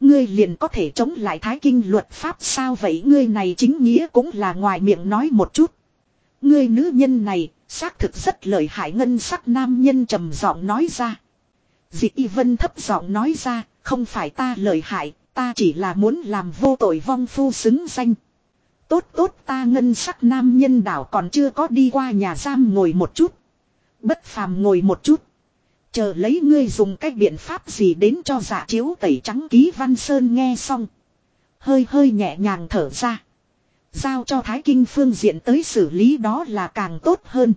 Ngươi liền có thể chống lại thái kinh luật pháp sao vậy ngươi này chính nghĩa cũng là ngoài miệng nói một chút. Ngươi nữ nhân này, xác thực rất lợi hại ngân sắc nam nhân trầm giọng nói ra. Dị y vân thấp giọng nói ra, không phải ta lợi hại ta chỉ là muốn làm vô tội vong phu xứng danh. Tốt tốt ta ngân sắc nam nhân đảo còn chưa có đi qua nhà giam ngồi một chút. Bất phàm ngồi một chút. Chờ lấy ngươi dùng cách biện pháp gì đến cho giả chiếu tẩy trắng ký văn sơn nghe xong. Hơi hơi nhẹ nhàng thở ra. Giao cho Thái Kinh phương diện tới xử lý đó là càng tốt hơn.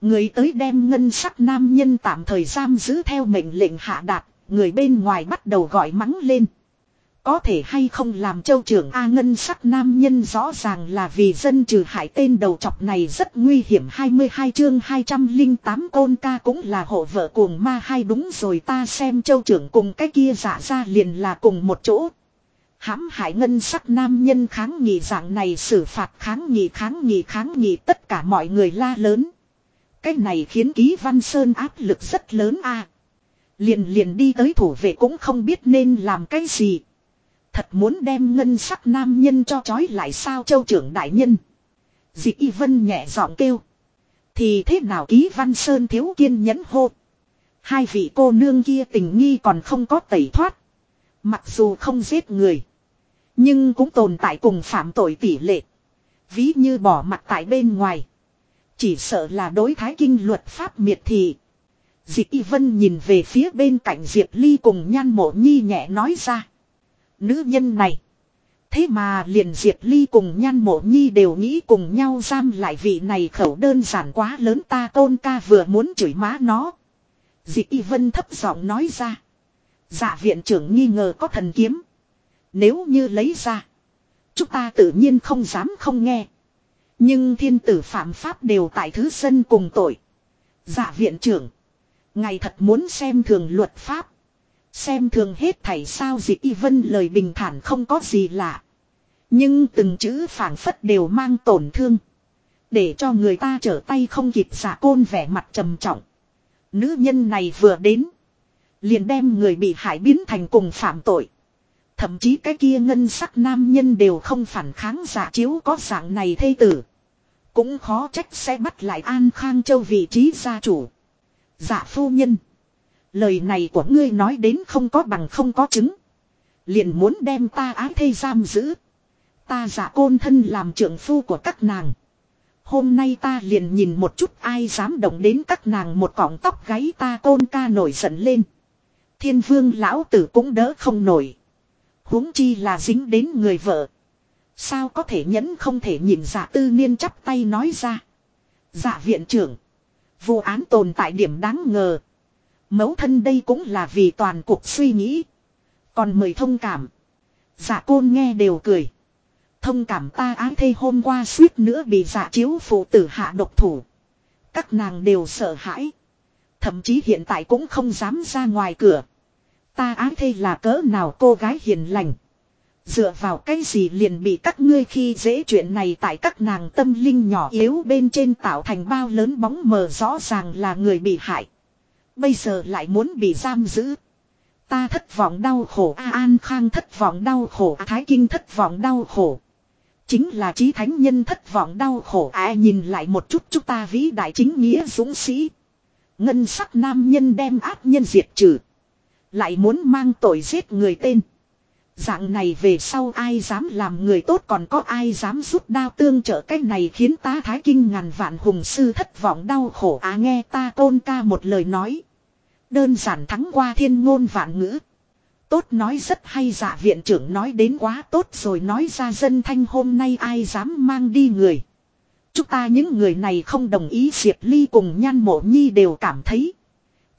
Người tới đem ngân sắc nam nhân tạm thời giam giữ theo mệnh lệnh hạ đạt, người bên ngoài bắt đầu gọi mắng lên. Có thể hay không làm châu trưởng A ngân sắc nam nhân rõ ràng là vì dân trừ hại tên đầu chọc này rất nguy hiểm 22 chương 208 côn ca cũng là hộ vợ cuồng ma hay đúng rồi ta xem châu trưởng cùng cái kia giả ra liền là cùng một chỗ. hãm hại ngân sắc nam nhân kháng nghị dạng này xử phạt kháng nghị kháng nghị kháng nghị tất cả mọi người la lớn. Cái này khiến ký văn sơn áp lực rất lớn a Liền liền đi tới thủ vệ cũng không biết nên làm cái gì. Thật muốn đem ngân sắc nam nhân cho chói lại sao châu trưởng đại nhân. Dị y vân nhẹ giọng kêu. Thì thế nào ký văn sơn thiếu kiên nhẫn hô. Hai vị cô nương kia tình nghi còn không có tẩy thoát. Mặc dù không giết người. Nhưng cũng tồn tại cùng phạm tội tỷ lệ. Ví như bỏ mặt tại bên ngoài. Chỉ sợ là đối thái kinh luật pháp miệt thị. Dị y vân nhìn về phía bên cạnh Diệp Ly cùng nhan mộ nhi nhẹ nói ra. Nữ nhân này. Thế mà liền Diệp Ly cùng nhan mộ nhi đều nghĩ cùng nhau giam lại vị này khẩu đơn giản quá lớn ta tôn ca vừa muốn chửi má nó. Dị y vân thấp giọng nói ra. Dạ viện trưởng nghi ngờ có thần kiếm. Nếu như lấy ra. Chúng ta tự nhiên không dám không nghe. Nhưng thiên tử phạm pháp đều tại thứ dân cùng tội. Dạ viện trưởng. Ngài thật muốn xem thường luật pháp. Xem thường hết thảy sao dị y vân lời bình thản không có gì lạ. Nhưng từng chữ phản phất đều mang tổn thương. Để cho người ta trở tay không kịp giả côn vẻ mặt trầm trọng. Nữ nhân này vừa đến. Liền đem người bị hại biến thành cùng phạm tội. Thậm chí cái kia ngân sắc nam nhân đều không phản kháng giả chiếu có dạng này thê tử. Cũng khó trách sẽ bắt lại An Khang Châu vị trí gia chủ. Giả phu nhân. Lời này của ngươi nói đến không có bằng không có chứng. Liền muốn đem ta ái thê giam giữ. Ta giả côn thân làm trưởng phu của các nàng. Hôm nay ta liền nhìn một chút ai dám động đến các nàng một cọng tóc gáy ta côn ca nổi giận lên. Thiên vương lão tử cũng đỡ không nổi. huống chi là dính đến người vợ. Sao có thể nhẫn không thể nhìn giả tư niên chắp tay nói ra. Giả viện trưởng. Vụ án tồn tại điểm đáng ngờ mẫu thân đây cũng là vì toàn cuộc suy nghĩ. Còn mời thông cảm. Dạ côn nghe đều cười. Thông cảm ta ái thê hôm qua suýt nữa bị dạ chiếu phụ tử hạ độc thủ. Các nàng đều sợ hãi. Thậm chí hiện tại cũng không dám ra ngoài cửa. Ta ái thê là cỡ nào cô gái hiền lành. Dựa vào cái gì liền bị các ngươi khi dễ chuyện này tại các nàng tâm linh nhỏ yếu bên trên tạo thành bao lớn bóng mờ rõ ràng là người bị hại. Bây giờ lại muốn bị giam giữ. Ta thất vọng đau khổ, A An Khang thất vọng đau khổ, A Thái Kinh thất vọng đau khổ. Chính là trí thánh nhân thất vọng đau khổ, a nhìn lại một chút chúng ta vĩ đại chính nghĩa dũng sĩ. Ngân sắc nam nhân đem ác nhân diệt trừ. Lại muốn mang tội giết người tên. Dạng này về sau ai dám làm người tốt còn có ai dám rút đao tương trợ cái này khiến ta thái kinh ngàn vạn hùng sư thất vọng đau khổ á nghe ta tôn ca một lời nói. Đơn giản thắng qua thiên ngôn vạn ngữ. Tốt nói rất hay dạ viện trưởng nói đến quá tốt rồi nói ra dân thanh hôm nay ai dám mang đi người. Chúng ta những người này không đồng ý Diệp Ly cùng nhan mộ nhi đều cảm thấy.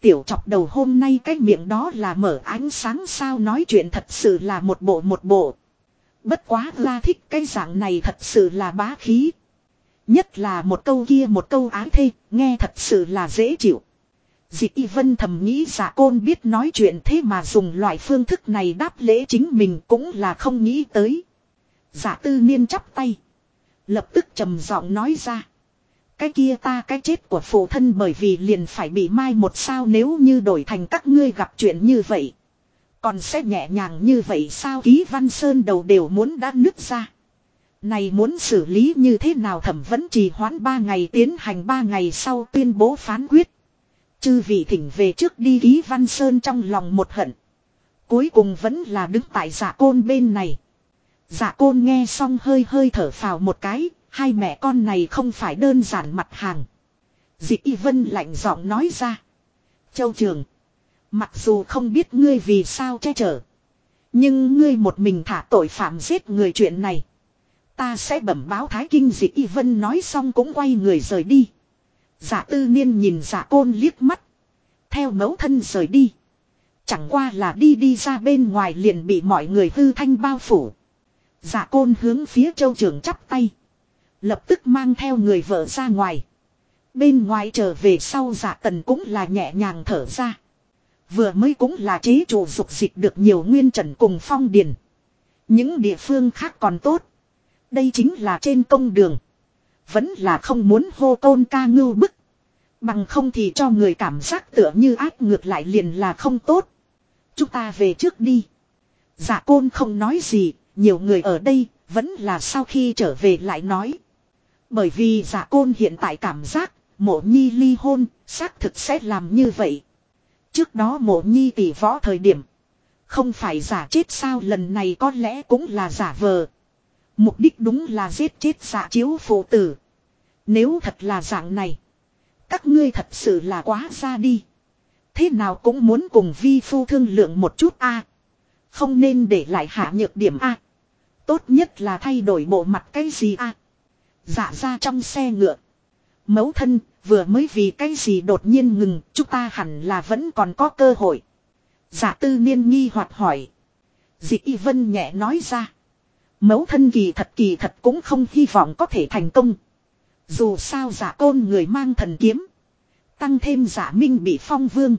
Tiểu chọc đầu hôm nay cái miệng đó là mở ánh sáng sao nói chuyện thật sự là một bộ một bộ. Bất quá la thích cái dạng này thật sự là bá khí. Nhất là một câu kia một câu ái thê, nghe thật sự là dễ chịu. Dị y vân thầm nghĩ giả côn biết nói chuyện thế mà dùng loại phương thức này đáp lễ chính mình cũng là không nghĩ tới. Giả tư niên chắp tay. Lập tức trầm giọng nói ra. Cái kia ta cái chết của phụ thân bởi vì liền phải bị mai một sao nếu như đổi thành các ngươi gặp chuyện như vậy. Còn sẽ nhẹ nhàng như vậy sao ký văn sơn đầu đều muốn đã nứt ra. Này muốn xử lý như thế nào thẩm vẫn trì hoãn ba ngày tiến hành ba ngày sau tuyên bố phán quyết. Chư vị thỉnh về trước đi ký văn sơn trong lòng một hận. Cuối cùng vẫn là đứng tại giả côn bên này. Giả côn nghe xong hơi hơi thở phào một cái, hai mẹ con này không phải đơn giản mặt hàng. Dị y vân lạnh giọng nói ra. Châu trường. Mặc dù không biết ngươi vì sao che chở. Nhưng ngươi một mình thả tội phạm giết người chuyện này. Ta sẽ bẩm báo thái kinh dị y vân nói xong cũng quay người rời đi. Giả tư niên nhìn giả côn liếc mắt. Theo mẫu thân rời đi. Chẳng qua là đi đi ra bên ngoài liền bị mọi người hư thanh bao phủ. Giả côn hướng phía châu trưởng chắp tay. Lập tức mang theo người vợ ra ngoài. Bên ngoài trở về sau giả tần cũng là nhẹ nhàng thở ra. Vừa mới cũng là chế chủ dục dịch được nhiều nguyên trần cùng phong điền. Những địa phương khác còn tốt. Đây chính là trên công đường. Vẫn là không muốn hô tôn ca ngưu bức. Bằng không thì cho người cảm giác tựa như ác ngược lại liền là không tốt. Chúng ta về trước đi. Dạ côn không nói gì, nhiều người ở đây, vẫn là sau khi trở về lại nói. Bởi vì giả côn hiện tại cảm giác, mộ nhi ly hôn, xác thực sẽ làm như vậy. Trước đó mộ nhi tỷ võ thời điểm. Không phải giả chết sao lần này có lẽ cũng là giả vờ. Mục đích đúng là giết chết giả chiếu phụ tử. Nếu thật là dạng này. Các ngươi thật sự là quá ra đi. Thế nào cũng muốn cùng vi phu thương lượng một chút a Không nên để lại hạ nhược điểm a Tốt nhất là thay đổi bộ mặt cái gì a Dạ ra trong xe ngựa. Mấu thân, vừa mới vì cái gì đột nhiên ngừng, chúng ta hẳn là vẫn còn có cơ hội. Dạ tư niên nghi hoặc hỏi. Dị y vân nhẹ nói ra mẫu thân kỳ thật kỳ thật cũng không hy vọng có thể thành công. Dù sao giả côn người mang thần kiếm. Tăng thêm giả minh bị phong vương.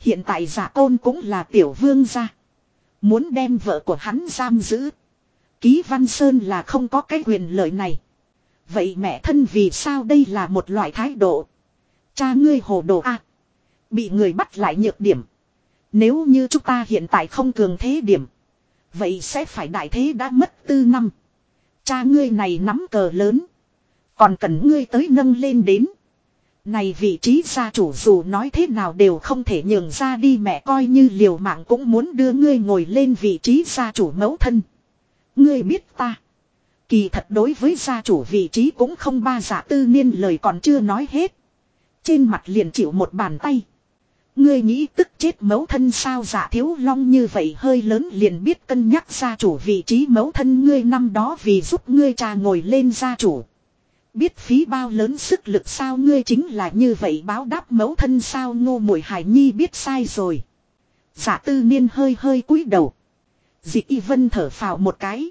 Hiện tại giả côn cũng là tiểu vương gia. Muốn đem vợ của hắn giam giữ. Ký Văn Sơn là không có cái quyền lợi này. Vậy mẹ thân vì sao đây là một loại thái độ? Cha ngươi hồ đồ a Bị người bắt lại nhược điểm. Nếu như chúng ta hiện tại không cường thế điểm. Vậy sẽ phải đại thế đã mất tư năm. Cha ngươi này nắm cờ lớn. Còn cần ngươi tới nâng lên đến. Này vị trí gia chủ dù nói thế nào đều không thể nhường ra đi mẹ coi như liều mạng cũng muốn đưa ngươi ngồi lên vị trí gia chủ mẫu thân. Ngươi biết ta. Kỳ thật đối với gia chủ vị trí cũng không ba giả tư niên lời còn chưa nói hết. Trên mặt liền chịu một bàn tay. Ngươi nghĩ tức chết mẫu thân sao giả thiếu long như vậy hơi lớn liền biết cân nhắc gia chủ vị trí mẫu thân ngươi năm đó vì giúp ngươi cha ngồi lên gia chủ. Biết phí bao lớn sức lực sao ngươi chính là như vậy báo đáp mẫu thân sao ngô mùi hải nhi biết sai rồi. Giả tư niên hơi hơi cúi đầu. Dị y vân thở phào một cái.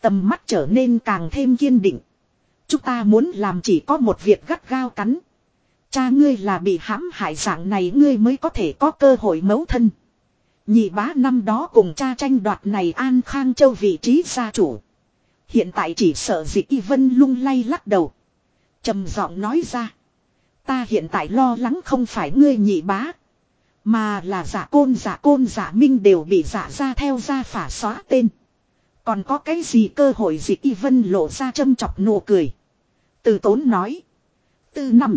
Tầm mắt trở nên càng thêm kiên định. Chúng ta muốn làm chỉ có một việc gắt gao cắn. Cha ngươi là bị hãm hại dạng này ngươi mới có thể có cơ hội mấu thân. Nhị bá năm đó cùng cha tranh đoạt này An Khang Châu vị trí gia chủ. Hiện tại chỉ sợ dị y vân lung lay lắc đầu. trầm giọng nói ra. Ta hiện tại lo lắng không phải ngươi nhị bá. Mà là giả côn giả côn giả minh đều bị giả ra theo ra phả xóa tên. Còn có cái gì cơ hội dị y vân lộ ra châm chọc nụ cười. Từ tốn nói. từ năm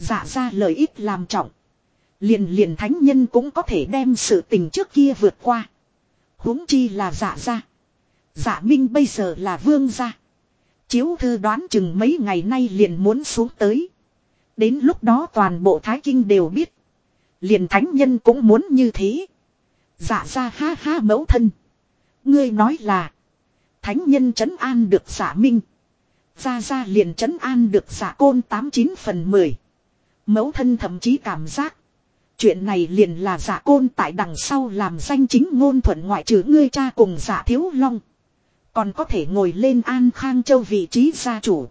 dạ ra lợi ích làm trọng. Liền liền thánh nhân cũng có thể đem sự tình trước kia vượt qua. huống chi là dạ ra. dạ minh bây giờ là vương gia. Chiếu thư đoán chừng mấy ngày nay liền muốn xuống tới. Đến lúc đó toàn bộ Thái Kinh đều biết. Liền thánh nhân cũng muốn như thế. Dạ ra ha ha mẫu thân. Ngươi nói là. Thánh nhân trấn an được giả minh. Ra ra liền trấn an được giả côn 89 phần 10. Mẫu thân thậm chí cảm giác. Chuyện này liền là giả côn tại đằng sau làm danh chính ngôn thuận ngoại trừ ngươi cha cùng giả thiếu long. Còn có thể ngồi lên an khang châu vị trí gia chủ.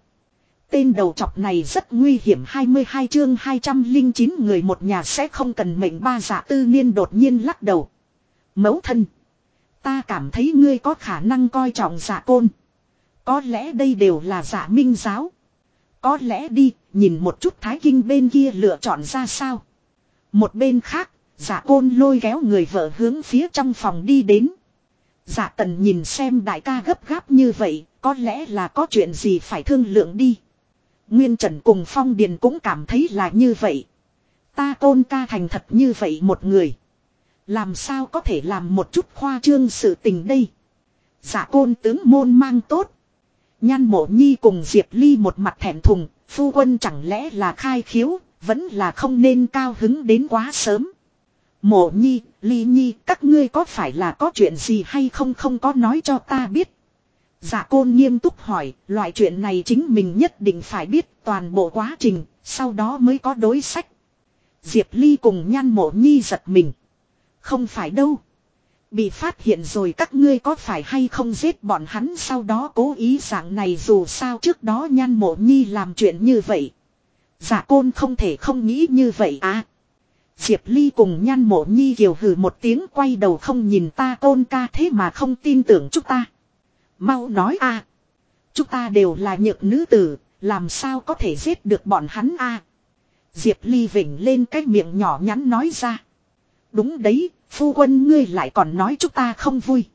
Tên đầu chọc này rất nguy hiểm 22 chương 209 người một nhà sẽ không cần mệnh ba giả tư niên đột nhiên lắc đầu. Mẫu thân. Ta cảm thấy ngươi có khả năng coi trọng giả côn. Có lẽ đây đều là giả minh giáo. Có lẽ đi, nhìn một chút thái kinh bên kia lựa chọn ra sao. Một bên khác, giả côn lôi kéo người vợ hướng phía trong phòng đi đến. Giả tần nhìn xem đại ca gấp gáp như vậy, có lẽ là có chuyện gì phải thương lượng đi. Nguyên Trần cùng Phong Điền cũng cảm thấy là như vậy. Ta côn ca thành thật như vậy một người. Làm sao có thể làm một chút khoa trương sự tình đây. Giả côn tướng môn mang tốt. Nhan mộ nhi cùng Diệp Ly một mặt thẹn thùng. Phu quân chẳng lẽ là khai khiếu. Vẫn là không nên cao hứng đến quá sớm. Mộ nhi, ly nhi, các ngươi có phải là có chuyện gì hay không không có nói cho ta biết. Dạ côn nghiêm túc hỏi, loại chuyện này chính mình nhất định phải biết toàn bộ quá trình, sau đó mới có đối sách. Diệp Ly cùng nhan mộ nhi giật mình. Không phải đâu. Bị phát hiện rồi các ngươi có phải hay không giết bọn hắn sau đó cố ý dạng này dù sao trước đó nhan mộ nhi làm chuyện như vậy. Giả côn không thể không nghĩ như vậy à. Diệp Ly cùng nhan mộ nhi kiều hừ một tiếng quay đầu không nhìn ta côn ca thế mà không tin tưởng chúng ta. Mau nói a Chúng ta đều là nhược nữ tử, làm sao có thể giết được bọn hắn a Diệp Ly vỉnh lên cái miệng nhỏ nhắn nói ra. Đúng đấy, phu quân ngươi lại còn nói chúng ta không vui.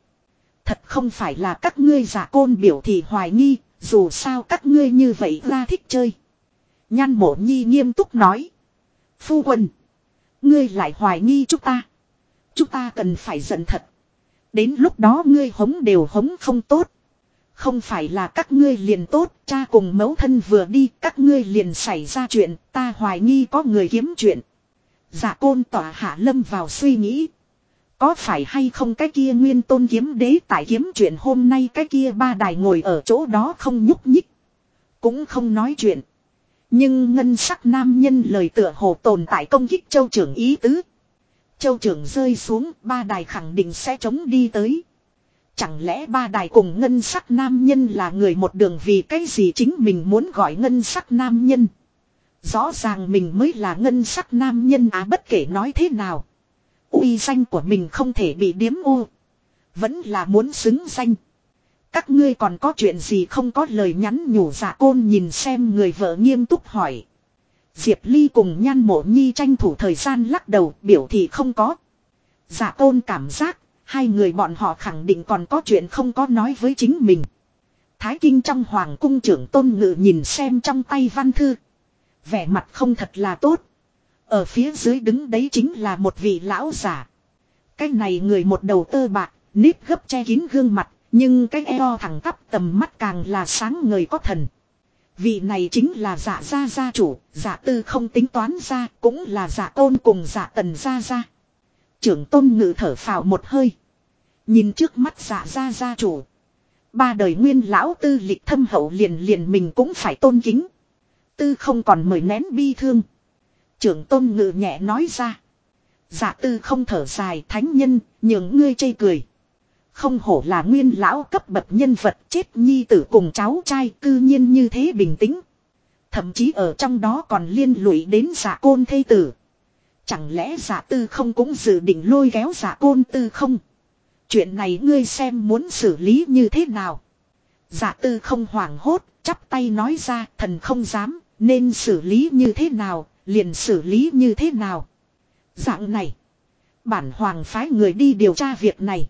Thật không phải là các ngươi giả côn biểu thì hoài nghi, dù sao các ngươi như vậy ra thích chơi. Nhan mộ nhi nghiêm túc nói. Phu quân, ngươi lại hoài nghi chúng ta. Chúng ta cần phải giận thật. Đến lúc đó ngươi hống đều hống không tốt. Không phải là các ngươi liền tốt, cha cùng mẫu thân vừa đi, các ngươi liền xảy ra chuyện, ta hoài nghi có người kiếm chuyện. Dạ côn tỏa hạ lâm vào suy nghĩ. Có phải hay không cái kia nguyên tôn kiếm đế tại kiếm chuyện hôm nay cái kia ba đài ngồi ở chỗ đó không nhúc nhích. Cũng không nói chuyện. Nhưng ngân sắc nam nhân lời tựa hồ tồn tại công kích châu trưởng ý tứ. Châu trưởng rơi xuống, ba đài khẳng định sẽ chống đi tới. Chẳng lẽ ba đài cùng ngân sắc nam nhân là người một đường vì cái gì chính mình muốn gọi ngân sắc nam nhân. Rõ ràng mình mới là ngân sắc nam nhân á, bất kể nói thế nào. uy danh của mình không thể bị điếm u. Vẫn là muốn xứng danh. Các ngươi còn có chuyện gì không có lời nhắn nhủ dạ côn nhìn xem người vợ nghiêm túc hỏi. Diệp Ly cùng nhan mộ nhi tranh thủ thời gian lắc đầu, biểu thị không có. Dạ côn cảm giác, Hai người bọn họ khẳng định còn có chuyện không có nói với chính mình. Thái kinh trong hoàng cung trưởng tôn ngự nhìn xem trong tay văn thư. Vẻ mặt không thật là tốt. Ở phía dưới đứng đấy chính là một vị lão giả. Cái này người một đầu tơ bạc, nếp gấp che kín gương mặt, nhưng cái eo thẳng tắp tầm mắt càng là sáng người có thần. Vị này chính là giả gia gia chủ, giả tư không tính toán ra, cũng là giả tôn cùng giả tần gia gia. Trưởng tôn ngự thở phào một hơi. Nhìn trước mắt giả gia gia chủ. Ba đời nguyên lão tư lịch thâm hậu liền liền mình cũng phải tôn kính. Tư không còn mời nén bi thương. Trưởng tôn ngự nhẹ nói ra. Giả tư không thở dài thánh nhân, những ngươi chây cười. Không hổ là nguyên lão cấp bậc nhân vật chết nhi tử cùng cháu trai cư nhiên như thế bình tĩnh. Thậm chí ở trong đó còn liên lụy đến giả côn thây tử. Chẳng lẽ giả tư không cũng dự định lôi kéo giả côn tư không? Chuyện này ngươi xem muốn xử lý như thế nào. Giả tư không hoảng hốt, chắp tay nói ra thần không dám, nên xử lý như thế nào, liền xử lý như thế nào. Dạng này. Bản hoàng phái người đi điều tra việc này.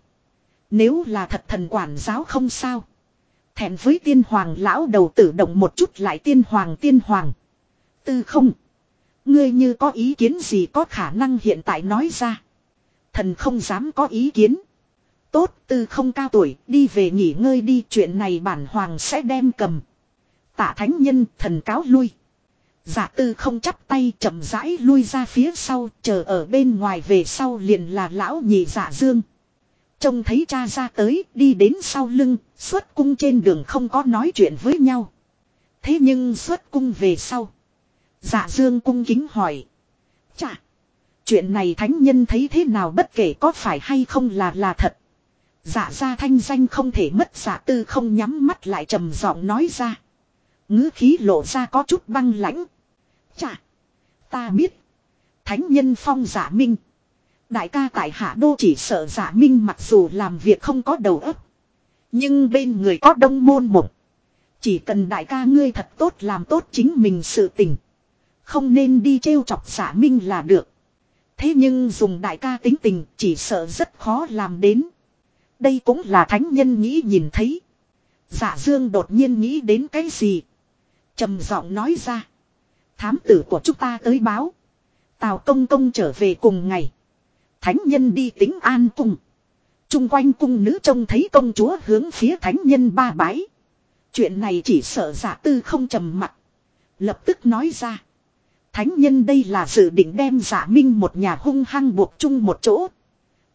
Nếu là thật thần quản giáo không sao. Thẹn với tiên hoàng lão đầu tử động một chút lại tiên hoàng tiên hoàng. Tư không. Ngươi như có ý kiến gì có khả năng hiện tại nói ra. Thần không dám có ý kiến. Tốt tư không cao tuổi đi về nghỉ ngơi đi chuyện này bản hoàng sẽ đem cầm. Tạ thánh nhân thần cáo lui. Giả tư không chắp tay chậm rãi lui ra phía sau, chờ ở bên ngoài về sau liền là lão nhị giả dương. Trông thấy cha ra tới, đi đến sau lưng, xuất cung trên đường không có nói chuyện với nhau. Thế nhưng xuất cung về sau. Dạ dương cung kính hỏi. Chà. Chuyện này thánh nhân thấy thế nào bất kể có phải hay không là là thật. Dạ ra thanh danh không thể mất, giả tư không nhắm mắt lại trầm giọng nói ra ngữ khí lộ ra có chút băng lãnh. Chà. Ta biết. Thánh nhân phong giả minh. Đại ca tại hạ đô chỉ sợ giả minh mặc dù làm việc không có đầu óc. Nhưng bên người có đông môn một. Chỉ cần đại ca ngươi thật tốt làm tốt chính mình sự tình. Không nên đi trêu chọc giả minh là được. Thế nhưng dùng đại ca tính tình chỉ sợ rất khó làm đến. Đây cũng là thánh nhân nghĩ nhìn thấy. Giả dương đột nhiên nghĩ đến cái gì trầm giọng nói ra. Thám tử của chúng ta tới báo. Tào công công trở về cùng ngày. Thánh nhân đi tính an cung. Trung quanh cung nữ trông thấy công chúa hướng phía thánh nhân ba bái. Chuyện này chỉ sợ giả tư không trầm mặt. Lập tức nói ra. Thánh nhân đây là dự định đem giả minh một nhà hung hăng buộc chung một chỗ.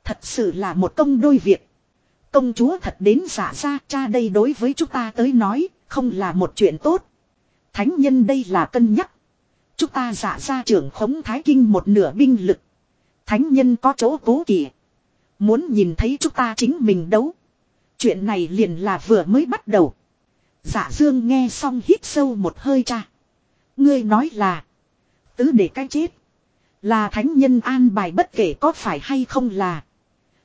Thật sự là một công đôi việc. Công chúa thật đến giả ra cha đây đối với chúng ta tới nói, không là một chuyện tốt. Thánh nhân đây là cân nhắc. Chúng ta giả ra trưởng khống thái kinh một nửa binh lực. Thánh nhân có chỗ cố kỵ. Muốn nhìn thấy chúng ta chính mình đấu. Chuyện này liền là vừa mới bắt đầu. Giả dương nghe xong hít sâu một hơi cha. Ngươi nói là. Tứ để cái chết. Là thánh nhân an bài bất kể có phải hay không là.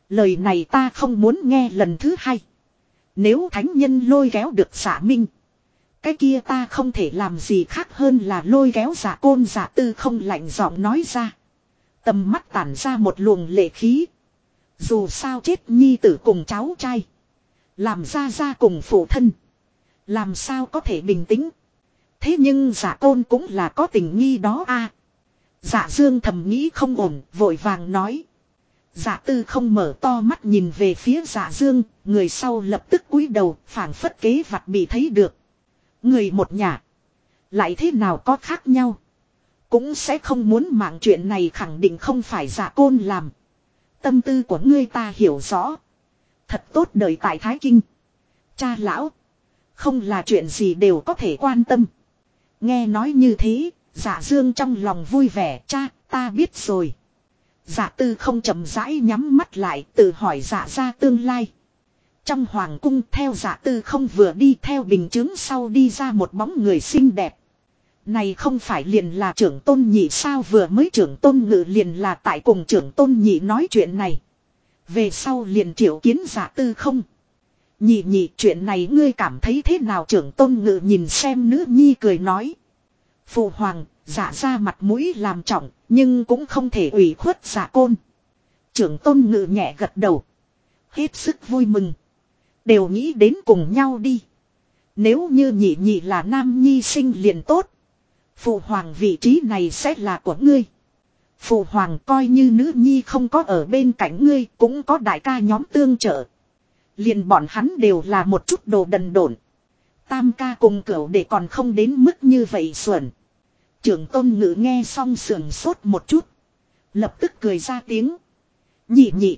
Lời này ta không muốn nghe lần thứ hai. Nếu thánh nhân lôi kéo được xả minh. Cái kia ta không thể làm gì khác hơn là lôi kéo giả côn giả tư không lạnh giọng nói ra. Tầm mắt tản ra một luồng lệ khí. Dù sao chết nhi tử cùng cháu trai. Làm ra ra cùng phụ thân. Làm sao có thể bình tĩnh. Thế nhưng giả côn cũng là có tình nghi đó a. Giả dương thầm nghĩ không ổn, vội vàng nói. Giả tư không mở to mắt nhìn về phía giả dương, người sau lập tức cúi đầu, phản phất kế vặt bị thấy được. Người một nhà. Lại thế nào có khác nhau. Cũng sẽ không muốn mạng chuyện này khẳng định không phải giả côn làm. Tâm tư của ngươi ta hiểu rõ. Thật tốt đời tại Thái Kinh. Cha lão. Không là chuyện gì đều có thể quan tâm. Nghe nói như thế, giả dương trong lòng vui vẻ cha, ta biết rồi. Giả tư không chậm rãi nhắm mắt lại tự hỏi giả ra tương lai. Trong hoàng cung theo giả tư không vừa đi theo bình chứng sau đi ra một bóng người xinh đẹp. Này không phải liền là trưởng tôn nhị sao vừa mới trưởng tôn ngự liền là tại cùng trưởng tôn nhị nói chuyện này. Về sau liền triệu kiến giả tư không. Nhị nhị chuyện này ngươi cảm thấy thế nào trưởng tôn ngự nhìn xem nữ nhi cười nói. Phụ hoàng, giả ra mặt mũi làm trọng, nhưng cũng không thể ủy khuất giả côn. Trưởng tôn ngự nhẹ gật đầu. Hết sức vui mừng. Đều nghĩ đến cùng nhau đi. Nếu như nhị nhị là nam nhi sinh liền tốt. Phụ hoàng vị trí này sẽ là của ngươi. Phụ hoàng coi như nữ nhi không có ở bên cạnh ngươi cũng có đại ca nhóm tương trợ. Liền bọn hắn đều là một chút đồ đần độn. Tam ca cùng cửu để còn không đến mức như vậy xuẩn. Trưởng tôn ngữ nghe xong sườn sốt một chút. Lập tức cười ra tiếng. Nhị nhị.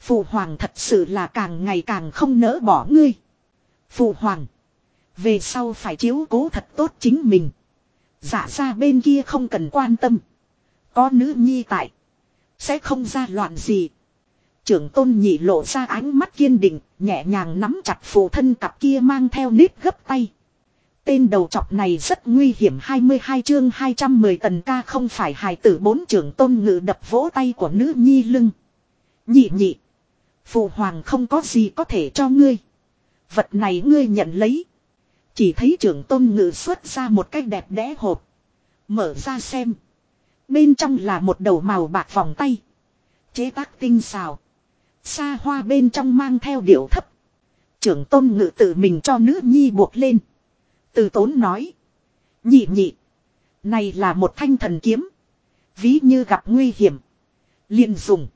Phụ hoàng thật sự là càng ngày càng không nỡ bỏ ngươi. Phụ hoàng. Về sau phải chiếu cố thật tốt chính mình. Giả ra bên kia không cần quan tâm. Có nữ nhi tại. Sẽ không ra loạn gì. Trưởng tôn nhị lộ ra ánh mắt kiên định, nhẹ nhàng nắm chặt phụ thân cặp kia mang theo nếp gấp tay. Tên đầu chọc này rất nguy hiểm 22 chương 210 tần ca không phải hài tử bốn trưởng tôn ngự đập vỗ tay của nữ nhi lưng. Nhị nhị. Phụ hoàng không có gì có thể cho ngươi. Vật này ngươi nhận lấy. Chỉ thấy trưởng tôn ngự xuất ra một cái đẹp đẽ hộp. Mở ra xem. Bên trong là một đầu màu bạc vòng tay. Chế tác tinh xào. Xa hoa bên trong mang theo điệu thấp. Trưởng tôn ngự tự mình cho nữ nhi buộc lên. Từ tốn nói. Nhị nhị. Này là một thanh thần kiếm. Ví như gặp nguy hiểm. liền dùng.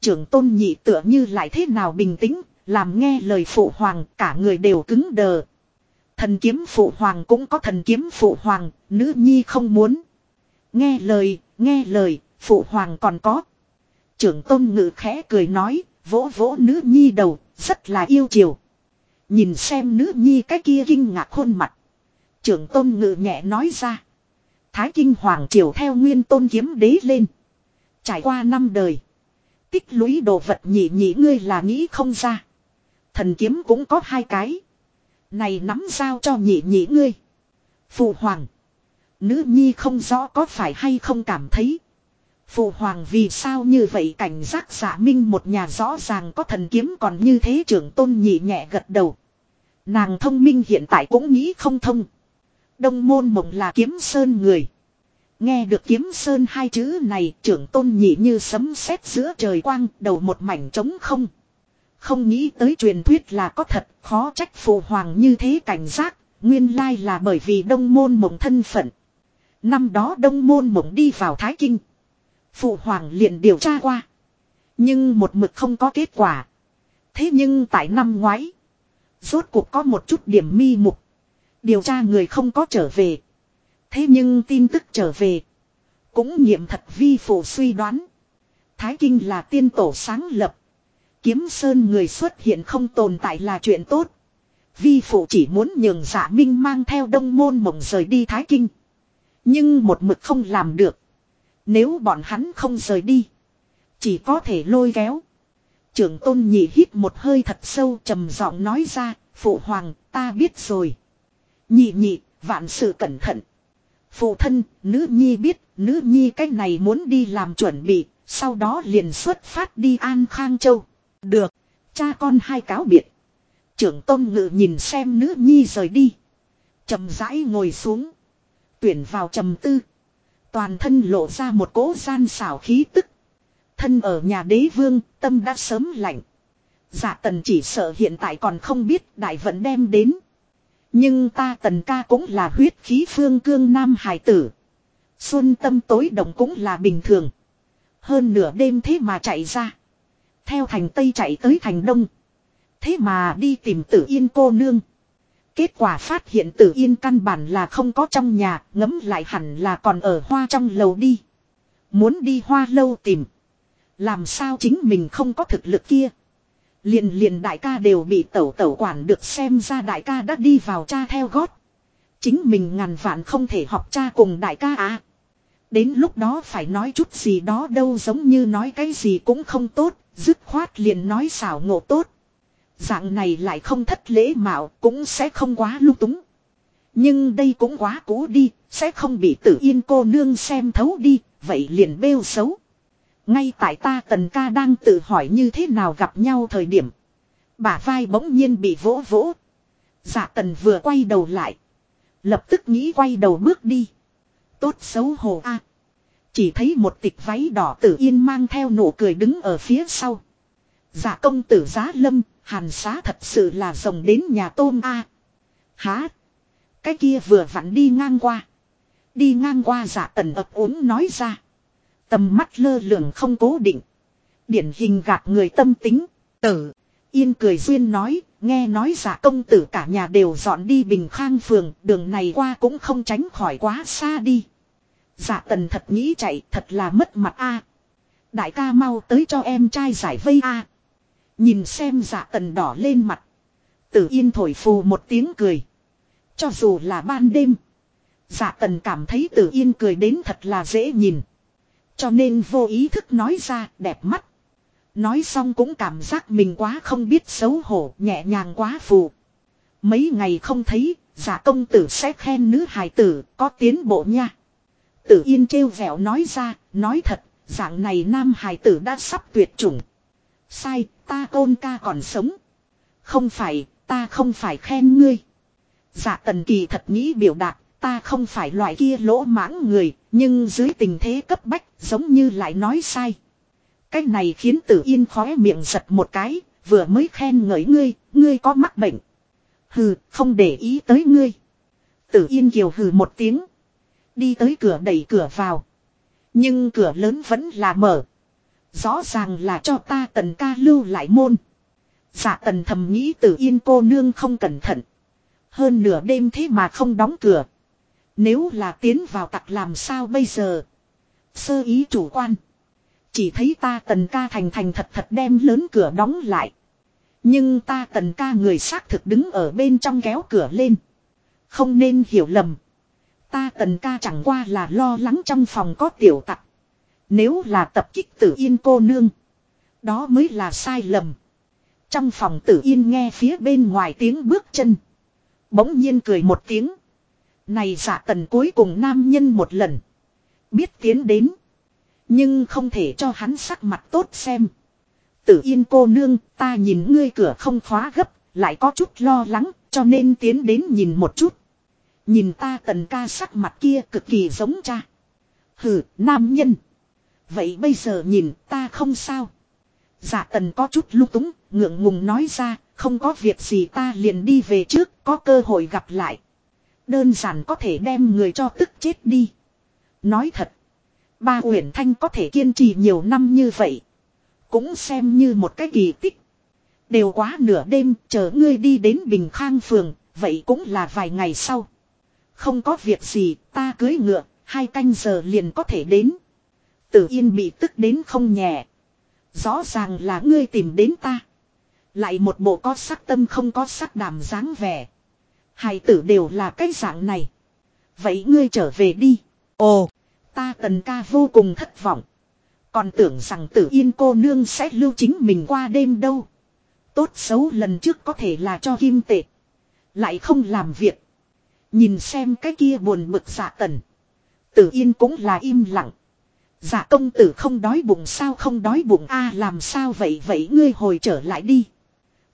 Trưởng tôn nhị tựa như lại thế nào bình tĩnh. Làm nghe lời phụ hoàng cả người đều cứng đờ. Thần kiếm phụ hoàng cũng có thần kiếm phụ hoàng. Nữ nhi không muốn. Nghe lời, nghe lời, phụ hoàng còn có. Trưởng tôn ngự khẽ cười nói, vỗ vỗ nữ nhi đầu, rất là yêu chiều. Nhìn xem nữ nhi cái kia kinh ngạc khuôn mặt. Trưởng tôn ngự nhẹ nói ra. Thái kinh hoàng triều theo nguyên tôn kiếm đế lên. Trải qua năm đời. Tích lũy đồ vật nhị nhị ngươi là nghĩ không ra. Thần kiếm cũng có hai cái. Này nắm sao cho nhị nhị ngươi. Phụ hoàng. Nữ nhi không rõ có phải hay không cảm thấy. Phụ hoàng vì sao như vậy cảnh giác giả minh một nhà rõ ràng có thần kiếm còn như thế trưởng tôn nhị nhẹ gật đầu. Nàng thông minh hiện tại cũng nghĩ không thông. Đông môn mộng là kiếm sơn người. Nghe được kiếm sơn hai chữ này, trưởng tôn nhị như sấm sét giữa trời quang, đầu một mảnh trống không. Không nghĩ tới truyền thuyết là có thật, khó trách phụ hoàng như thế cảnh giác. Nguyên lai là bởi vì đông môn mộng thân phận. Năm đó đông môn mộng đi vào Thái Kinh. Phụ hoàng liền điều tra qua. Nhưng một mực không có kết quả. Thế nhưng tại năm ngoái. Rốt cuộc có một chút điểm mi mục. Điều tra người không có trở về. Thế nhưng tin tức trở về. Cũng nghiệm thật vi phụ suy đoán. Thái Kinh là tiên tổ sáng lập. Kiếm Sơn người xuất hiện không tồn tại là chuyện tốt. Vi phụ chỉ muốn nhường giả minh mang theo đông môn mộng rời đi Thái Kinh. Nhưng một mực không làm được. Nếu bọn hắn không rời đi. Chỉ có thể lôi kéo. Trưởng tôn nhị hít một hơi thật sâu trầm giọng nói ra. Phụ hoàng, ta biết rồi. Nhị nhị, vạn sự cẩn thận. Phụ thân nữ nhi biết nữ nhi cách này muốn đi làm chuẩn bị. Sau đó liền xuất phát đi An Khang Châu. Được. Cha con hai cáo biệt. Trưởng tôn ngự nhìn xem nữ nhi rời đi. trầm rãi ngồi xuống. Tuyển vào trầm tư. Toàn thân lộ ra một cỗ gian xảo khí tức. Thân ở nhà đế vương, tâm đã sớm lạnh. Dạ tần chỉ sợ hiện tại còn không biết đại vận đem đến. Nhưng ta tần ca cũng là huyết khí phương cương nam hải tử. Xuân tâm tối động cũng là bình thường. Hơn nửa đêm thế mà chạy ra. Theo thành Tây chạy tới thành Đông. Thế mà đi tìm tử yên cô nương. Kết quả phát hiện tử yên căn bản là không có trong nhà, ngấm lại hẳn là còn ở hoa trong lầu đi. Muốn đi hoa lâu tìm. Làm sao chính mình không có thực lực kia. Liền liền đại ca đều bị tẩu tẩu quản được xem ra đại ca đã đi vào cha theo gót. Chính mình ngàn vạn không thể học cha cùng đại ca à. Đến lúc đó phải nói chút gì đó đâu giống như nói cái gì cũng không tốt, dứt khoát liền nói xảo ngộ tốt. Dạng này lại không thất lễ mạo cũng sẽ không quá lung túng. Nhưng đây cũng quá cũ đi, sẽ không bị tử yên cô nương xem thấu đi, vậy liền bêu xấu. Ngay tại ta tần ca đang tự hỏi như thế nào gặp nhau thời điểm. Bả vai bỗng nhiên bị vỗ vỗ. Dạ tần vừa quay đầu lại. Lập tức nghĩ quay đầu bước đi. Tốt xấu hồ a Chỉ thấy một tịch váy đỏ tử yên mang theo nụ cười đứng ở phía sau. Dạ công tử giá lâm, hàn xá thật sự là rồng đến nhà tôm a Há! Cái kia vừa vặn đi ngang qua. Đi ngang qua dạ tần ập ốm nói ra. Tầm mắt lơ lửng không cố định. Điển hình gạt người tâm tính. Tử. Yên cười duyên nói. Nghe nói giả công tử cả nhà đều dọn đi bình khang phường. Đường này qua cũng không tránh khỏi quá xa đi. Giả tần thật nghĩ chạy, thật là mất mặt a Đại ca mau tới cho em trai giải vây a Nhìn xem giả tần đỏ lên mặt. Tử yên thổi phù một tiếng cười. Cho dù là ban đêm. Giả tần cảm thấy tử yên cười đến thật là dễ nhìn. Cho nên vô ý thức nói ra đẹp mắt. Nói xong cũng cảm giác mình quá không biết xấu hổ nhẹ nhàng quá phù. Mấy ngày không thấy, giả công tử sẽ khen nữ hài tử, có tiến bộ nha. Tử yên trêu vẻo nói ra, nói thật, dạng này nam hài tử đã sắp tuyệt chủng. Sai, ta tôn ca còn sống. Không phải, ta không phải khen ngươi. Giả tần kỳ thật nghĩ biểu đạt, ta không phải loại kia lỗ mãng người, nhưng dưới tình thế cấp bách giống như lại nói sai. Cái này khiến tử yên khóe miệng giật một cái, vừa mới khen ngợi ngươi, ngươi có mắc bệnh. Hừ, không để ý tới ngươi. Tử yên kiều hừ một tiếng. Đi tới cửa đẩy cửa vào. Nhưng cửa lớn vẫn là mở. Rõ ràng là cho ta tần ca lưu lại môn. Dạ tần thầm nghĩ tử yên cô nương không cẩn thận. Hơn nửa đêm thế mà không đóng cửa. Nếu là tiến vào tặc làm sao bây giờ? Sơ ý chủ quan. Chỉ thấy ta tần ca thành thành thật thật đem lớn cửa đóng lại. Nhưng ta tần ca người xác thực đứng ở bên trong kéo cửa lên. Không nên hiểu lầm. Ta tần ca chẳng qua là lo lắng trong phòng có tiểu tặc. Nếu là tập kích tử yên cô nương. Đó mới là sai lầm. Trong phòng tử yên nghe phía bên ngoài tiếng bước chân. Bỗng nhiên cười một tiếng. Này giả tần cuối cùng nam nhân một lần. Biết tiến đến. Nhưng không thể cho hắn sắc mặt tốt xem. Tử yên cô nương ta nhìn ngươi cửa không khóa gấp. Lại có chút lo lắng cho nên tiến đến nhìn một chút. Nhìn ta tần ca sắc mặt kia cực kỳ giống cha. Hừ, nam nhân. Vậy bây giờ nhìn ta không sao. Dạ tần có chút lúc túng, ngượng ngùng nói ra, không có việc gì ta liền đi về trước, có cơ hội gặp lại. Đơn giản có thể đem người cho tức chết đi. Nói thật, ba Uyển Thanh có thể kiên trì nhiều năm như vậy. Cũng xem như một cái kỳ tích. Đều quá nửa đêm, chờ ngươi đi đến Bình Khang Phường, vậy cũng là vài ngày sau. Không có việc gì, ta cưới ngựa, hai canh giờ liền có thể đến. Tử Yên bị tức đến không nhẹ. Rõ ràng là ngươi tìm đến ta. Lại một bộ có sắc tâm không có sắc đàm dáng vẻ. Hai tử đều là cái dạng này. Vậy ngươi trở về đi. Ồ, ta tần ca vô cùng thất vọng. Còn tưởng rằng tử yên cô nương sẽ lưu chính mình qua đêm đâu. Tốt xấu lần trước có thể là cho kim tệ. Lại không làm việc. Nhìn xem cái kia buồn bực dạ tần. Tử yên cũng là im lặng. Dạ công tử không đói bụng sao không đói bụng a làm sao vậy vậy ngươi hồi trở lại đi.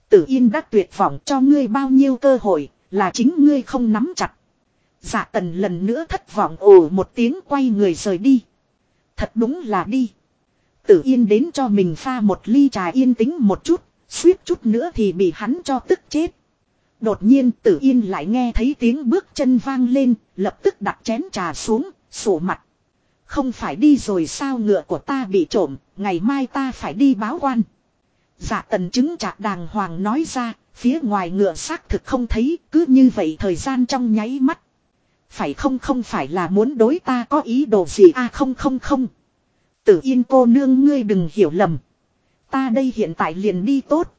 Tử yên đã tuyệt vọng cho ngươi bao nhiêu cơ hội là chính ngươi không nắm chặt. Dạ tần lần nữa thất vọng ồ một tiếng quay người rời đi. Thật đúng là đi. Tử yên đến cho mình pha một ly trà yên tĩnh một chút, suýt chút nữa thì bị hắn cho tức chết. Đột nhiên tử yên lại nghe thấy tiếng bước chân vang lên, lập tức đặt chén trà xuống, sổ mặt. Không phải đi rồi sao ngựa của ta bị trộm, ngày mai ta phải đi báo quan. Dạ tần chứng chạc đàng hoàng nói ra, phía ngoài ngựa xác thực không thấy, cứ như vậy thời gian trong nháy mắt. Phải không không phải là muốn đối ta có ý đồ gì à không không không. Tử yên cô nương ngươi đừng hiểu lầm. Ta đây hiện tại liền đi tốt.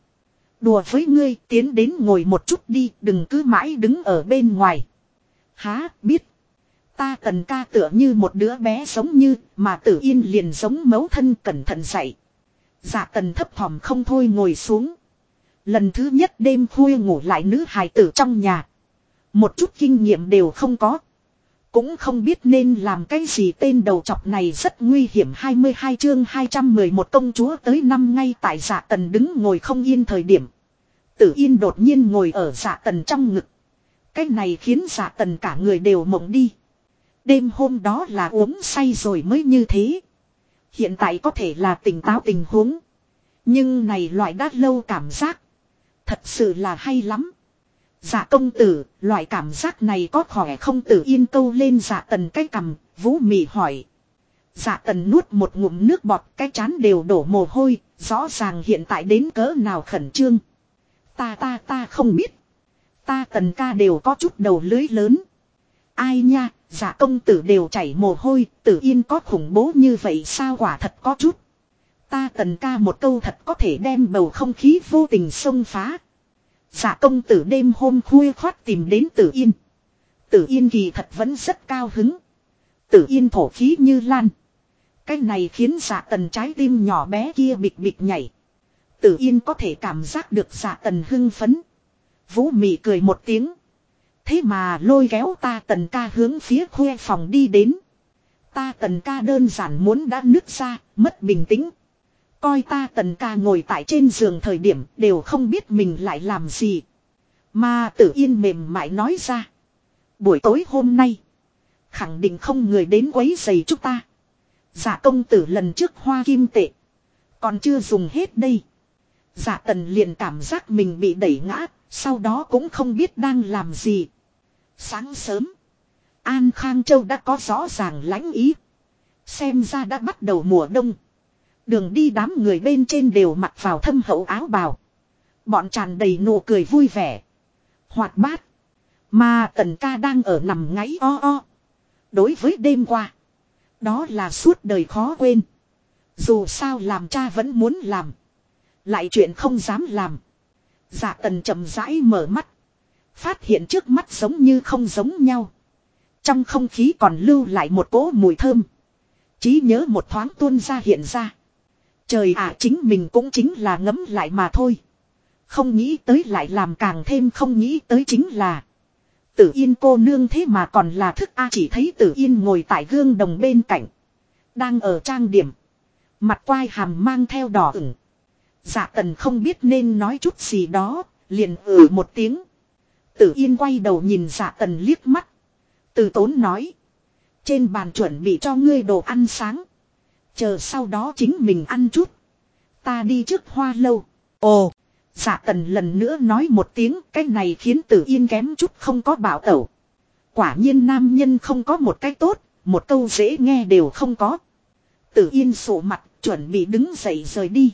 Đùa với ngươi tiến đến ngồi một chút đi đừng cứ mãi đứng ở bên ngoài. Há biết. Ta cần ca tựa như một đứa bé giống như mà tử yên liền giống mấu thân cẩn thận dạy. Dạ tần thấp thỏm không thôi ngồi xuống. Lần thứ nhất đêm khuya ngủ lại nữ hài tử trong nhà. Một chút kinh nghiệm đều không có. Cũng không biết nên làm cái gì tên đầu chọc này rất nguy hiểm 22 chương 211 công chúa tới năm ngay tại giả tần đứng ngồi không yên thời điểm. Tử yên đột nhiên ngồi ở giả tần trong ngực. Cái này khiến giả tần cả người đều mộng đi. Đêm hôm đó là uống say rồi mới như thế. Hiện tại có thể là tỉnh táo tình huống. Nhưng này loại đã lâu cảm giác. Thật sự là hay lắm. Dạ công tử, loại cảm giác này có khỏe không tử yên câu lên dạ tần cái cầm, vũ mị hỏi. Dạ tần nuốt một ngụm nước bọt cái chán đều đổ mồ hôi, rõ ràng hiện tại đến cỡ nào khẩn trương. Ta ta ta không biết. Ta tần ca đều có chút đầu lưới lớn. Ai nha, dạ công tử đều chảy mồ hôi, tử yên có khủng bố như vậy sao quả thật có chút. Ta tần ca một câu thật có thể đem bầu không khí vô tình xông phá. Giả công tử đêm hôm khuya khoát tìm đến tử yên. Tử yên kỳ thật vẫn rất cao hứng. Tử yên thổ khí như lan. Cái này khiến giả tần trái tim nhỏ bé kia bịch bịch nhảy. Tử yên có thể cảm giác được giả tần hưng phấn. Vũ mị cười một tiếng. Thế mà lôi kéo ta tần ca hướng phía khuê phòng đi đến. Ta tần ca đơn giản muốn đã nứt ra, mất bình tĩnh. Coi ta tần ca ngồi tại trên giường thời điểm đều không biết mình lại làm gì. Mà tử yên mềm mại nói ra. Buổi tối hôm nay. Khẳng định không người đến quấy giày chúng ta. Giả công tử lần trước hoa kim tệ. Còn chưa dùng hết đây. Giả tần liền cảm giác mình bị đẩy ngã. Sau đó cũng không biết đang làm gì. Sáng sớm. An Khang Châu đã có rõ ràng lãnh ý. Xem ra đã bắt đầu mùa đông. Đường đi đám người bên trên đều mặc vào thâm hậu áo bào. Bọn tràn đầy nụ cười vui vẻ. Hoạt bát. Mà tần ca đang ở nằm ngáy o o. Đối với đêm qua. Đó là suốt đời khó quên. Dù sao làm cha vẫn muốn làm. Lại chuyện không dám làm. Dạ tần chậm rãi mở mắt. Phát hiện trước mắt giống như không giống nhau. Trong không khí còn lưu lại một cỗ mùi thơm. Chí nhớ một thoáng tuôn ra hiện ra. Trời ạ chính mình cũng chính là ngấm lại mà thôi. Không nghĩ tới lại làm càng thêm không nghĩ tới chính là. Tử yên cô nương thế mà còn là thức A chỉ thấy tử yên ngồi tại gương đồng bên cạnh. Đang ở trang điểm. Mặt quai hàm mang theo đỏ ửng. Dạ tần không biết nên nói chút gì đó, liền ử một tiếng. Tử yên quay đầu nhìn dạ tần liếc mắt. Từ tốn nói. Trên bàn chuẩn bị cho ngươi đồ ăn sáng. Chờ sau đó chính mình ăn chút. Ta đi trước hoa lâu. Ồ. Giả tần lần nữa nói một tiếng. Cái này khiến tử yên kém chút không có bảo tẩu. Quả nhiên nam nhân không có một cái tốt. Một câu dễ nghe đều không có. Tử yên sổ mặt, chuẩn bị đứng dậy rời đi.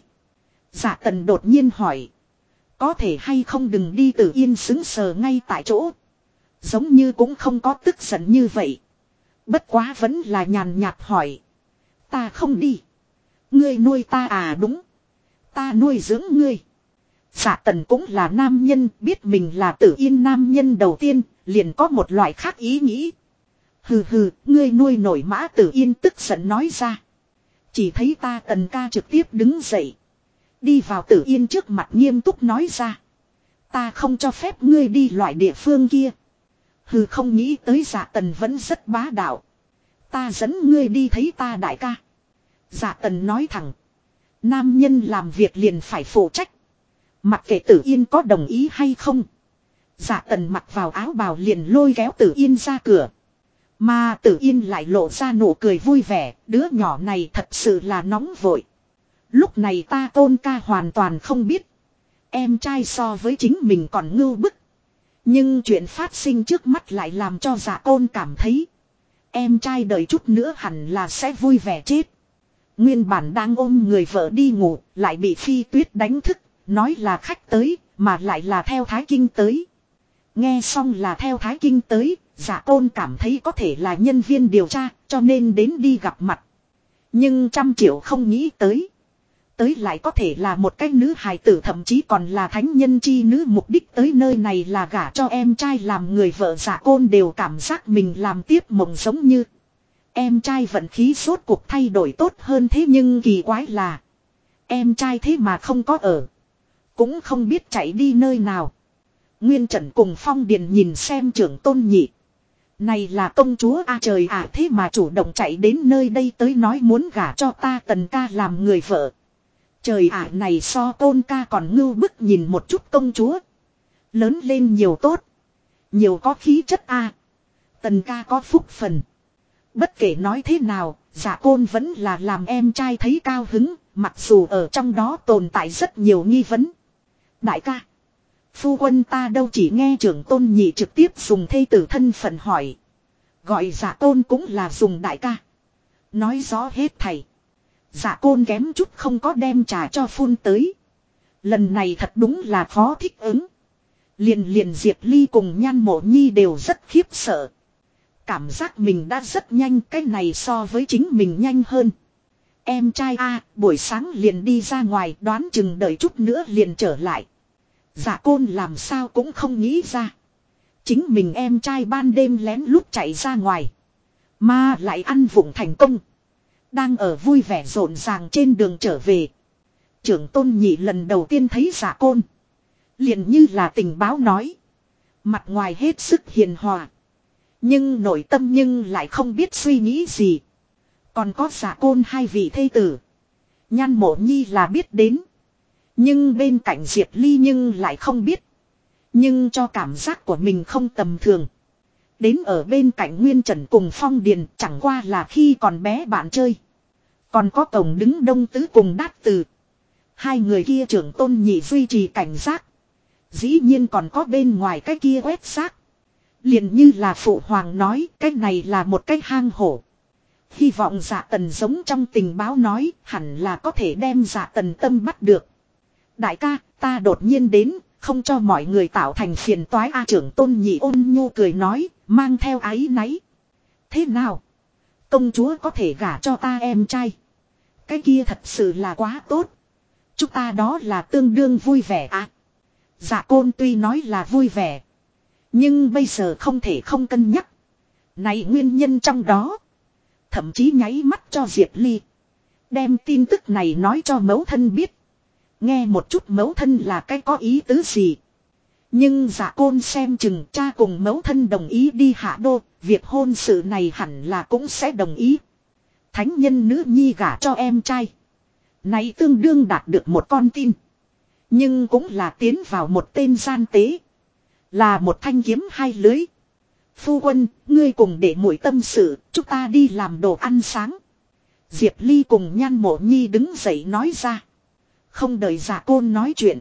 Giả tần đột nhiên hỏi. Có thể hay không đừng đi tử yên xứng sờ ngay tại chỗ. Giống như cũng không có tức giận như vậy. Bất quá vẫn là nhàn nhạt hỏi. Ta không đi. Ngươi nuôi ta à đúng. Ta nuôi dưỡng ngươi. xạ tần cũng là nam nhân biết mình là tử yên nam nhân đầu tiên liền có một loại khác ý nghĩ. Hừ hừ, ngươi nuôi nổi mã tử yên tức giận nói ra. Chỉ thấy ta tần ca trực tiếp đứng dậy. Đi vào tử yên trước mặt nghiêm túc nói ra. Ta không cho phép ngươi đi loại địa phương kia. Hừ không nghĩ tới giả tần vẫn rất bá đạo. Ta dẫn ngươi đi thấy ta đại ca. Dạ tần nói thẳng. Nam nhân làm việc liền phải phụ trách. Mặc kệ tử yên có đồng ý hay không. Dạ tần mặc vào áo bào liền lôi kéo tử yên ra cửa. Mà tử yên lại lộ ra nụ cười vui vẻ. Đứa nhỏ này thật sự là nóng vội. Lúc này ta tôn ca hoàn toàn không biết. Em trai so với chính mình còn ngưu bức. Nhưng chuyện phát sinh trước mắt lại làm cho dạ tôn cảm thấy. Em trai đợi chút nữa hẳn là sẽ vui vẻ chết. Nguyên bản đang ôm người vợ đi ngủ, lại bị phi tuyết đánh thức, nói là khách tới, mà lại là theo thái kinh tới. Nghe xong là theo thái kinh tới, giả tôn cảm thấy có thể là nhân viên điều tra, cho nên đến đi gặp mặt. Nhưng trăm triệu không nghĩ tới tới lại có thể là một cái nữ hài tử, thậm chí còn là thánh nhân chi nữ mục đích tới nơi này là gả cho em trai làm người vợ giả côn đều cảm giác mình làm tiếp mộng giống như. Em trai vận khí suốt cuộc thay đổi tốt hơn thế, nhưng kỳ quái là. Em trai thế mà không có ở. Cũng không biết chạy đi nơi nào. Nguyên Trần cùng Phong Điền nhìn xem trưởng tôn nhị. Này là công chúa a trời à thế mà chủ động chạy đến nơi đây tới nói muốn gả cho ta tần ca làm người vợ. Trời ả này so tôn ca còn ngưu bức nhìn một chút công chúa. Lớn lên nhiều tốt. Nhiều có khí chất a Tần ca có phúc phần. Bất kể nói thế nào, giả côn vẫn là làm em trai thấy cao hứng, mặc dù ở trong đó tồn tại rất nhiều nghi vấn. Đại ca. Phu quân ta đâu chỉ nghe trưởng tôn nhị trực tiếp dùng thê tử thân phận hỏi. Gọi giả tôn cũng là dùng đại ca. Nói rõ hết thầy. Dạ côn kém chút không có đem trà cho phun tới. Lần này thật đúng là khó thích ứng. Liền liền Diệp Ly cùng nhan mộ nhi đều rất khiếp sợ. Cảm giác mình đã rất nhanh, cái này so với chính mình nhanh hơn. Em trai A, buổi sáng liền đi ra ngoài, đoán chừng đợi chút nữa liền trở lại. Dạ côn làm sao cũng không nghĩ ra. Chính mình em trai ban đêm lén lút chạy ra ngoài. Mà lại ăn vụng thành công. Đang ở vui vẻ rộn ràng trên đường trở về. Trưởng tôn nhị lần đầu tiên thấy giả côn. liền như là tình báo nói. Mặt ngoài hết sức hiền hòa. Nhưng nội tâm nhưng lại không biết suy nghĩ gì. Còn có giả côn hai vị thây tử. Nhan mộ nhi là biết đến. Nhưng bên cạnh Diệp Ly nhưng lại không biết. Nhưng cho cảm giác của mình không tầm thường. Đến ở bên cạnh Nguyên Trần cùng Phong Điền chẳng qua là khi còn bé bạn chơi. Còn có tổng đứng đông tứ cùng đát từ. Hai người kia trưởng tôn nhị duy trì cảnh giác. Dĩ nhiên còn có bên ngoài cái kia quét xác. liền như là phụ hoàng nói cái này là một cái hang hổ. Hy vọng giả tần giống trong tình báo nói hẳn là có thể đem giả tần tâm bắt được. Đại ca, ta đột nhiên đến, không cho mọi người tạo thành phiền toái A trưởng tôn nhị ôn nhu cười nói, mang theo ái náy. Thế nào? Công chúa có thể gả cho ta em trai. Cái kia thật sự là quá tốt. Chúng ta đó là tương đương vui vẻ à. Dạ côn tuy nói là vui vẻ. Nhưng bây giờ không thể không cân nhắc. Này nguyên nhân trong đó. Thậm chí nháy mắt cho Diệp Ly. Đem tin tức này nói cho mẫu thân biết. Nghe một chút mẫu thân là cái có ý tứ gì. Nhưng giả côn xem chừng cha cùng mẫu thân đồng ý đi hạ đô. Việc hôn sự này hẳn là cũng sẽ đồng ý. Thánh nhân nữ nhi gả cho em trai. Này tương đương đạt được một con tin. Nhưng cũng là tiến vào một tên gian tế. Là một thanh kiếm hai lưới. Phu quân, ngươi cùng để mũi tâm sự, chúng ta đi làm đồ ăn sáng. Diệp Ly cùng nhan mộ nhi đứng dậy nói ra. Không đợi giả côn nói chuyện.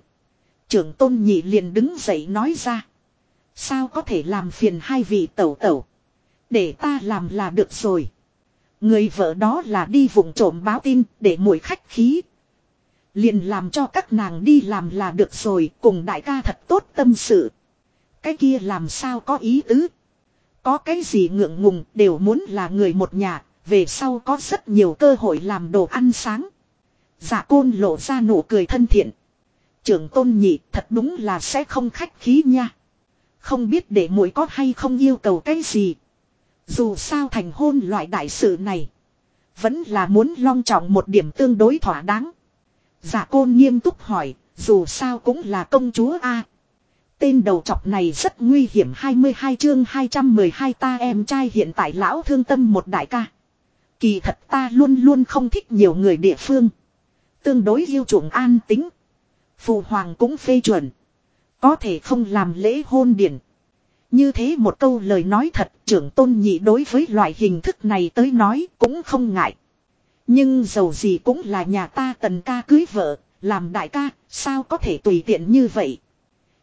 Trưởng tôn nhị liền đứng dậy nói ra. Sao có thể làm phiền hai vị tẩu tẩu. Để ta làm là được rồi. Người vợ đó là đi vùng trộm báo tin để mùi khách khí. Liền làm cho các nàng đi làm là được rồi cùng đại ca thật tốt tâm sự. Cái kia làm sao có ý tứ. Có cái gì ngượng ngùng đều muốn là người một nhà, về sau có rất nhiều cơ hội làm đồ ăn sáng. Dạ côn lộ ra nụ cười thân thiện. Trưởng tôn nhị thật đúng là sẽ không khách khí nha. Không biết để muội có hay không yêu cầu cái gì. Dù sao thành hôn loại đại sự này. Vẫn là muốn long trọng một điểm tương đối thỏa đáng. Dạ giả côn nghiêm túc hỏi, dù sao cũng là công chúa A. Tên đầu chọc này rất nguy hiểm 22 chương 212 ta em trai hiện tại lão thương tâm một đại ca. Kỳ thật ta luôn luôn không thích nhiều người địa phương. Tương đối yêu chuộng an tính. Phụ hoàng cũng phê chuẩn. Có thể không làm lễ hôn điển. Như thế một câu lời nói thật trưởng tôn nhị đối với loại hình thức này tới nói cũng không ngại. Nhưng dầu gì cũng là nhà ta tần ca cưới vợ, làm đại ca, sao có thể tùy tiện như vậy.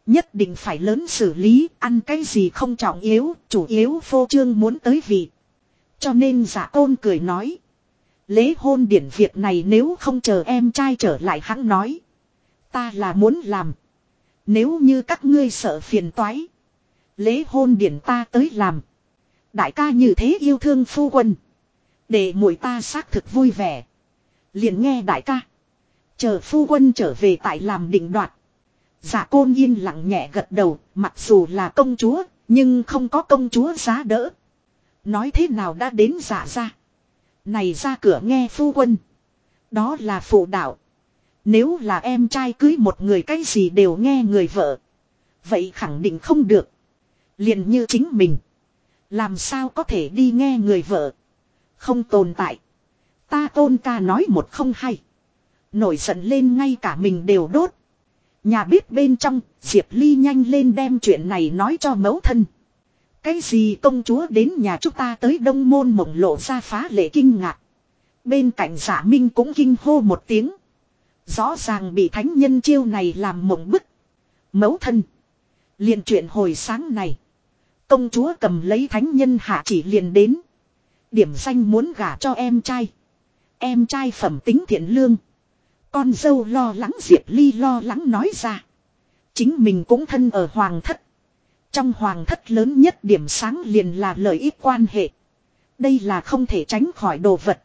Nhất định phải lớn xử lý, ăn cái gì không trọng yếu, chủ yếu phô trương muốn tới vị. Cho nên giả tôn cười nói. Lễ hôn điển việc này nếu không chờ em trai trở lại hắn nói. Ta là muốn làm. Nếu như các ngươi sợ phiền toái. Lễ hôn điển ta tới làm. Đại ca như thế yêu thương phu quân. Để muội ta xác thực vui vẻ. Liền nghe đại ca. Chờ phu quân trở về tại làm định đoạt. Giả côn yên lặng nhẹ gật đầu, mặc dù là công chúa, nhưng không có công chúa giá đỡ. Nói thế nào đã đến giả ra. Này ra cửa nghe phu quân. Đó là phụ đạo. Nếu là em trai cưới một người cái gì đều nghe người vợ. Vậy khẳng định không được. liền như chính mình. Làm sao có thể đi nghe người vợ. Không tồn tại. Ta tôn ca nói một không hay. Nổi giận lên ngay cả mình đều đốt. Nhà biết bên trong, Diệp Ly nhanh lên đem chuyện này nói cho mẫu thân. Cái gì công chúa đến nhà chúng ta tới đông môn mộng lộ ra phá lệ kinh ngạc. Bên cạnh giả minh cũng kinh hô một tiếng. Rõ ràng bị thánh nhân chiêu này làm mộng bức. Mẫu thân. liền chuyện hồi sáng này. Công chúa cầm lấy thánh nhân hạ chỉ liền đến. Điểm danh muốn gả cho em trai. Em trai phẩm tính thiện lương. Con dâu lo lắng Diệp Ly lo lắng nói ra. Chính mình cũng thân ở hoàng thất. Trong hoàng thất lớn nhất điểm sáng liền là lợi ích quan hệ. Đây là không thể tránh khỏi đồ vật.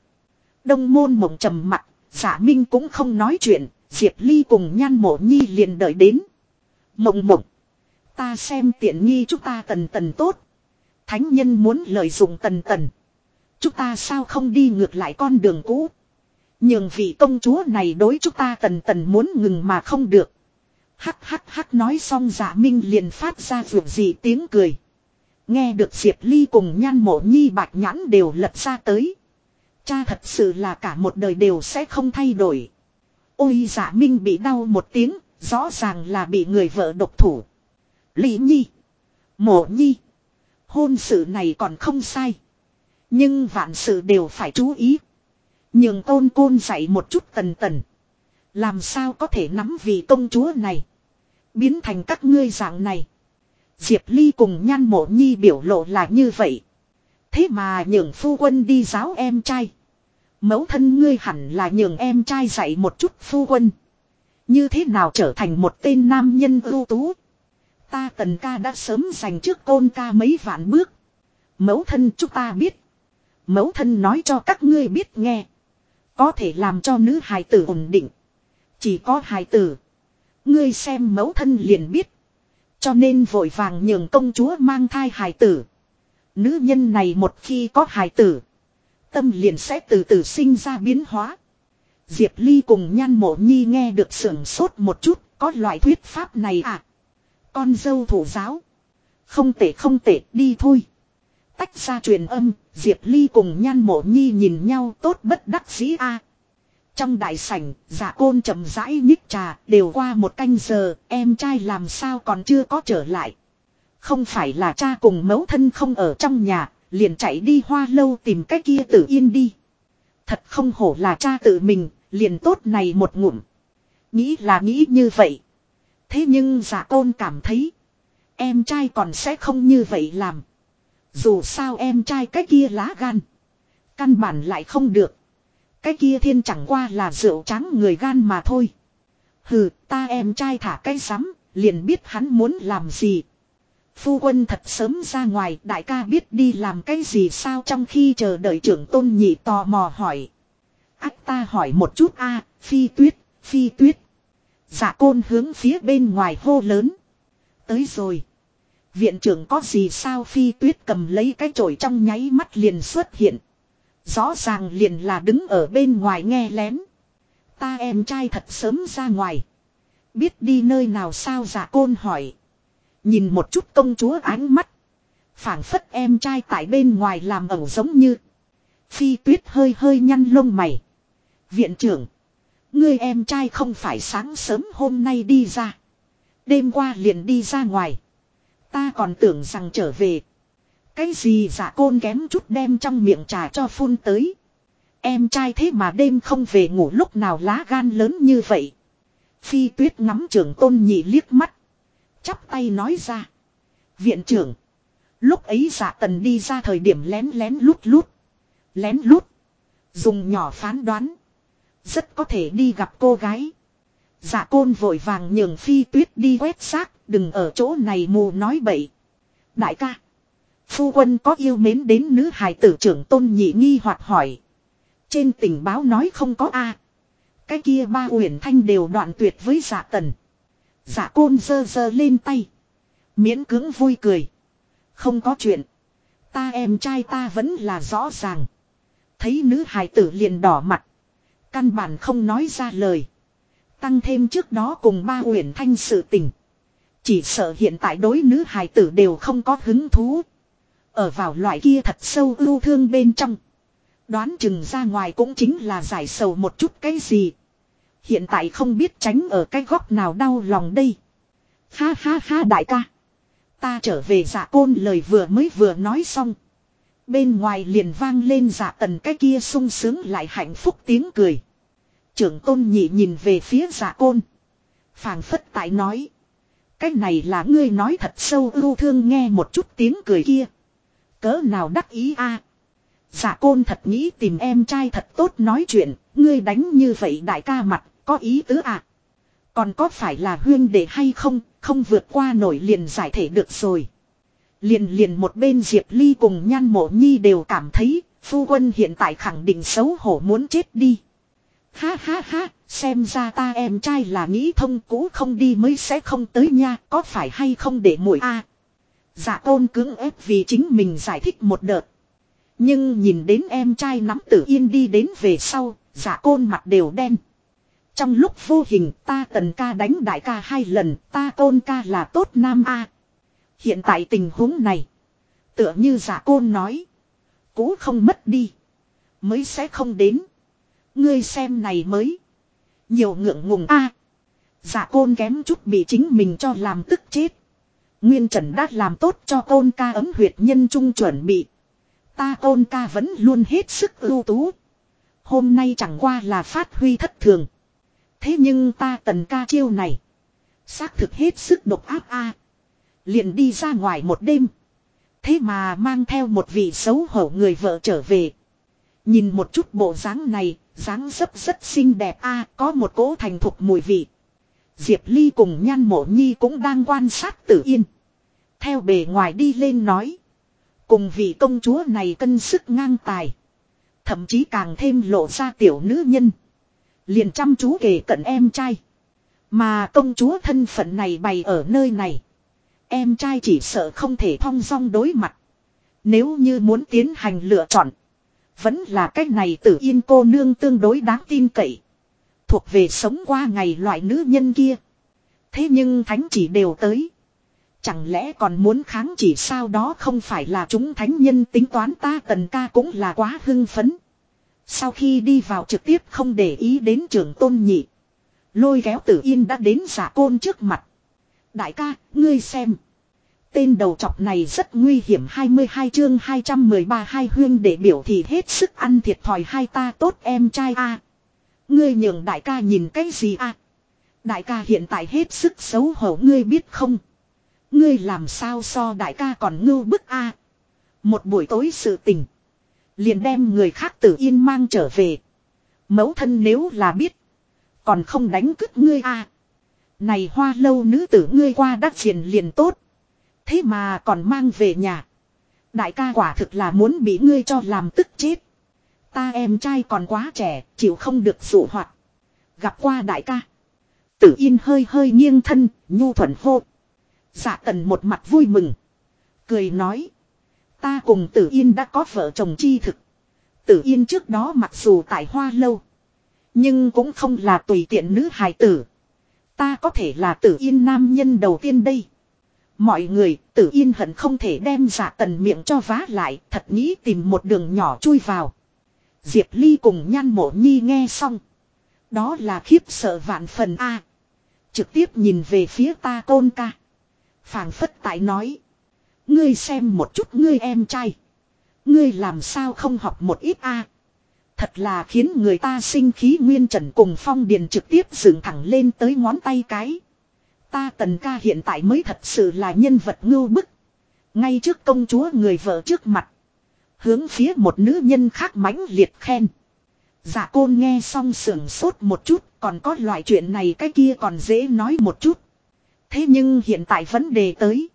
Đông môn mộng trầm mặt, giả minh cũng không nói chuyện, Diệp Ly cùng nhan mộ nhi liền đợi đến. Mộng mộng. Ta xem tiện nghi chúng ta tần tần tốt. Thánh nhân muốn lợi dụng tần tần. Chúng ta sao không đi ngược lại con đường cũ. Nhưng vị công chúa này đối chúng ta tần tần muốn ngừng mà không được. Hắc hắc hắc nói xong giả minh liền phát ra vượt gì tiếng cười. Nghe được Diệp Ly cùng nhan mộ nhi bạch nhãn đều lật ra tới. Cha thật sự là cả một đời đều sẽ không thay đổi. Ôi giả minh bị đau một tiếng, rõ ràng là bị người vợ độc thủ. Lý nhi. Mộ nhi. Hôn sự này còn không sai. Nhưng vạn sự đều phải chú ý. Nhường tôn côn dạy một chút tần tần. Làm sao có thể nắm vị công chúa này. Biến thành các ngươi dạng này. Diệp Ly cùng nhan mộ nhi biểu lộ là như vậy. Thế mà nhường phu quân đi giáo em trai. Mẫu thân ngươi hẳn là nhường em trai dạy một chút phu quân. Như thế nào trở thành một tên nam nhân ưu tú. Ta tần ca đã sớm dành trước côn ca mấy vạn bước. Mẫu thân chúng ta biết. Mẫu thân nói cho các ngươi biết nghe. Có thể làm cho nữ hài tử ổn định. Chỉ có hài tử. Ngươi xem mẫu thân liền biết. Cho nên vội vàng nhường công chúa mang thai hài tử. Nữ nhân này một khi có hài tử. Tâm liền sẽ từ từ sinh ra biến hóa. Diệp Ly cùng nhan mộ nhi nghe được sưởng sốt một chút. Có loại thuyết pháp này à. Con dâu thủ giáo. Không tệ không tệ đi thôi. Tách ra truyền âm. Diệp Ly cùng nhan mộ nhi nhìn nhau tốt bất đắc dĩ a trong đại sảnh, giả côn chậm rãi nhích trà, đều qua một canh giờ, em trai làm sao còn chưa có trở lại. Không phải là cha cùng mẫu thân không ở trong nhà, liền chạy đi hoa lâu tìm cái kia tử yên đi. Thật không hổ là cha tự mình, liền tốt này một ngụm. Nghĩ là nghĩ như vậy. Thế nhưng giả côn cảm thấy, em trai còn sẽ không như vậy làm. Dù sao em trai cái kia lá gan. Căn bản lại không được. Cái kia thiên chẳng qua là rượu trắng người gan mà thôi. Hừ, ta em trai thả cái rắm, liền biết hắn muốn làm gì. Phu quân thật sớm ra ngoài, đại ca biết đi làm cái gì sao trong khi chờ đợi trưởng tôn nhị tò mò hỏi. Ách ta hỏi một chút a phi tuyết, phi tuyết. Dạ côn hướng phía bên ngoài hô lớn. Tới rồi. Viện trưởng có gì sao phi tuyết cầm lấy cái chổi trong nháy mắt liền xuất hiện. Rõ ràng liền là đứng ở bên ngoài nghe lén. Ta em trai thật sớm ra ngoài. Biết đi nơi nào sao giả côn hỏi. Nhìn một chút công chúa ánh mắt. phảng phất em trai tại bên ngoài làm ẩu giống như. Phi tuyết hơi hơi nhăn lông mày. Viện trưởng. ngươi em trai không phải sáng sớm hôm nay đi ra. Đêm qua liền đi ra ngoài. Ta còn tưởng rằng trở về. Cái gì giả côn kém chút đem trong miệng trà cho phun tới. Em trai thế mà đêm không về ngủ lúc nào lá gan lớn như vậy. Phi tuyết ngắm trưởng tôn nhị liếc mắt. Chắp tay nói ra. Viện trưởng. Lúc ấy giả tần đi ra thời điểm lén lén lút lút. Lén lút. Dùng nhỏ phán đoán. Rất có thể đi gặp cô gái. Giả côn vội vàng nhường phi tuyết đi quét xác. Đừng ở chỗ này mù nói bậy. Đại ca. Phu quân có yêu mến đến nữ hài tử trưởng tôn nhị nghi hoặc hỏi. Trên tình báo nói không có a Cái kia ba uyển thanh đều đoạn tuyệt với giả tần. Giả côn dơ dơ lên tay. Miễn cứng vui cười. Không có chuyện. Ta em trai ta vẫn là rõ ràng. Thấy nữ hài tử liền đỏ mặt. Căn bản không nói ra lời. Tăng thêm trước đó cùng ba uyển thanh sự tình. Chỉ sợ hiện tại đối nữ hài tử đều không có hứng thú. Ở vào loại kia thật sâu ưu thương bên trong. Đoán chừng ra ngoài cũng chính là giải sầu một chút cái gì. Hiện tại không biết tránh ở cái góc nào đau lòng đây. Ha ha ha đại ca. Ta trở về giả côn lời vừa mới vừa nói xong. Bên ngoài liền vang lên giả tần cái kia sung sướng lại hạnh phúc tiếng cười. Trưởng tôn nhị nhìn về phía giả côn. phảng phất tại nói. Cái này là ngươi nói thật sâu ưu thương nghe một chút tiếng cười kia. Cỡ nào đắc ý a à. Giả côn thật nghĩ tìm em trai thật tốt nói chuyện, ngươi đánh như vậy đại ca mặt, có ý tứ à. Còn có phải là huyên để hay không, không vượt qua nổi liền giải thể được rồi. Liền liền một bên Diệp Ly cùng nhan mộ nhi đều cảm thấy, phu quân hiện tại khẳng định xấu hổ muốn chết đi. Ha ha ha, xem ra ta em trai là nghĩ thông cũ không đi mới sẽ không tới nha, có phải hay không để mũi a Dạ tôn cứng ép vì chính mình giải thích một đợt. Nhưng nhìn đến em trai nắm tử yên đi đến về sau, dạ côn mặt đều đen. Trong lúc vô hình ta tần ca đánh đại ca hai lần, ta tôn ca là tốt nam A. Hiện tại tình huống này, tựa như giả côn nói. Cũ không mất đi, mới sẽ không đến. Ngươi xem này mới. Nhiều ngượng ngùng A. giả côn kém chút bị chính mình cho làm tức chết. Nguyên Trần đã làm tốt cho tôn ca ấm huyệt nhân trung chuẩn bị. Ta tôn ca vẫn luôn hết sức ưu tú. Hôm nay chẳng qua là phát huy thất thường. Thế nhưng ta tần ca chiêu này. Xác thực hết sức độc áp a liền đi ra ngoài một đêm. Thế mà mang theo một vị xấu hổ người vợ trở về. Nhìn một chút bộ dáng này, dáng dấp rất xinh đẹp a có một cỗ thành thục mùi vị. Diệp Ly cùng nhan mộ nhi cũng đang quan sát tử yên. Theo bề ngoài đi lên nói. Cùng vị công chúa này cân sức ngang tài. Thậm chí càng thêm lộ ra tiểu nữ nhân. Liền chăm chú kể cận em trai. Mà công chúa thân phận này bày ở nơi này. Em trai chỉ sợ không thể thong dong đối mặt. Nếu như muốn tiến hành lựa chọn. Vẫn là cách này tử yên cô nương tương đối đáng tin cậy. Thuộc về sống qua ngày loại nữ nhân kia. Thế nhưng thánh chỉ đều tới. Chẳng lẽ còn muốn kháng chỉ sao đó không phải là chúng thánh nhân tính toán ta tần ca cũng là quá hưng phấn. Sau khi đi vào trực tiếp không để ý đến trường tôn nhị. Lôi kéo tử yên đã đến giả côn trước mặt. Đại ca, ngươi xem. Tên đầu chọc này rất nguy hiểm 22 chương 213 hai huyên để biểu thị hết sức ăn thiệt thòi hai ta tốt em trai a. Ngươi nhường đại ca nhìn cái gì a? Đại ca hiện tại hết sức xấu hổ ngươi biết không? Ngươi làm sao so đại ca còn ngưu bức a? Một buổi tối sự tình. Liền đem người khác tử yên mang trở về. Mẫu thân nếu là biết. Còn không đánh cứt ngươi a? Này hoa lâu nữ tử ngươi qua đắc triển liền tốt. Thế mà còn mang về nhà. Đại ca quả thực là muốn bị ngươi cho làm tức chết. Ta em trai còn quá trẻ, chịu không được dụ hoạt. Gặp qua đại ca. Tử yên hơi hơi nghiêng thân, nhu thuận hô. Dạ tần một mặt vui mừng. Cười nói. Ta cùng tử yên đã có vợ chồng chi thực. Tử yên trước đó mặc dù tại hoa lâu. Nhưng cũng không là tùy tiện nữ hài tử. Ta có thể là tử yên nam nhân đầu tiên đây. Mọi người, tử yên hận không thể đem giả tần miệng cho vá lại, thật nghĩ tìm một đường nhỏ chui vào. Diệp Ly cùng nhan mộ nhi nghe xong. Đó là khiếp sợ vạn phần A. trực tiếp nhìn về phía ta côn ca. phảng phất tại nói. Ngươi xem một chút ngươi em trai. Ngươi làm sao không học một ít A. Thật là khiến người ta sinh khí nguyên trần cùng phong điền trực tiếp dựng thẳng lên tới ngón tay cái. Ta tần ca hiện tại mới thật sự là nhân vật ngưu bức. Ngay trước công chúa người vợ trước mặt. Hướng phía một nữ nhân khác mãnh liệt khen. Dạ côn nghe xong sưởng sốt một chút, còn có loại chuyện này cái kia còn dễ nói một chút. Thế nhưng hiện tại vấn đề tới.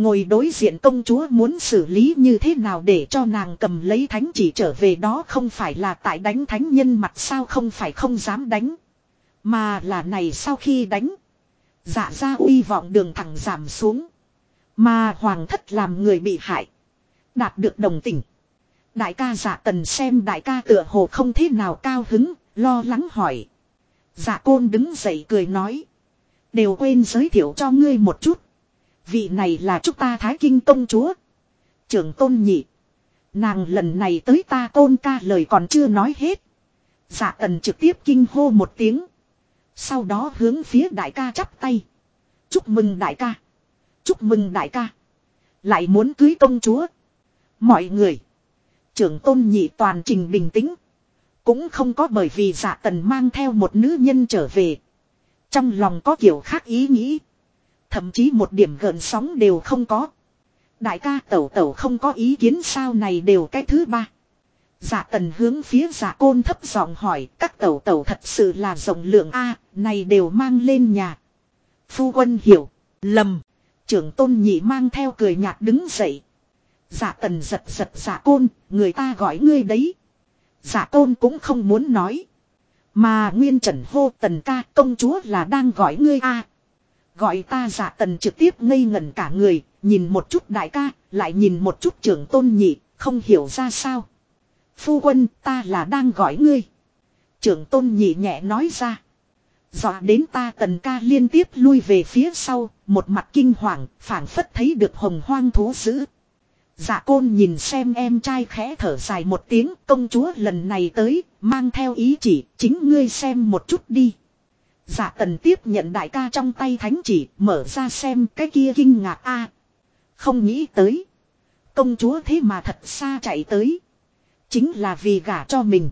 Ngồi đối diện công chúa muốn xử lý như thế nào để cho nàng cầm lấy thánh chỉ trở về đó không phải là tại đánh thánh nhân mặt sao không phải không dám đánh. Mà là này sau khi đánh. Dạ ra uy vọng đường thẳng giảm xuống. Mà hoàng thất làm người bị hại. Đạt được đồng tình. Đại ca dạ tần xem đại ca tựa hồ không thế nào cao hứng, lo lắng hỏi. Dạ côn đứng dậy cười nói. Đều quên giới thiệu cho ngươi một chút. Vị này là chúng ta Thái Kinh công chúa. Trưởng tôn nhị. Nàng lần này tới ta tôn ca lời còn chưa nói hết. Dạ tần trực tiếp kinh hô một tiếng. Sau đó hướng phía đại ca chắp tay. Chúc mừng đại ca. Chúc mừng đại ca. Lại muốn cưới công chúa. Mọi người. Trưởng tôn nhị toàn trình bình tĩnh. Cũng không có bởi vì dạ tần mang theo một nữ nhân trở về. Trong lòng có kiểu khác ý nghĩ. Thậm chí một điểm gợn sóng đều không có. Đại ca tẩu tẩu không có ý kiến sao này đều cái thứ ba. giả tần hướng phía giả côn thấp giọng hỏi các tẩu tẩu thật sự là rộng lượng A, này đều mang lên nhà. Phu quân hiểu, lầm, trưởng tôn nhị mang theo cười nhạt đứng dậy. giả tần giật giật giả côn, người ta gọi ngươi đấy. giả côn cũng không muốn nói. Mà nguyên trần hô tần ca công chúa là đang gọi ngươi a Gọi ta giả tần trực tiếp ngây ngẩn cả người, nhìn một chút đại ca, lại nhìn một chút trưởng tôn nhị, không hiểu ra sao. Phu quân ta là đang gọi ngươi. Trưởng tôn nhị nhẹ nói ra. Dọa đến ta tần ca liên tiếp lui về phía sau, một mặt kinh hoàng, phảng phất thấy được hồng hoang thú dữ. Dạ côn nhìn xem em trai khẽ thở dài một tiếng, công chúa lần này tới, mang theo ý chỉ, chính ngươi xem một chút đi. Dạ tần tiếp nhận đại ca trong tay thánh chỉ, mở ra xem cái kia kinh ngạc a Không nghĩ tới. Công chúa thế mà thật xa chạy tới. Chính là vì gả cho mình.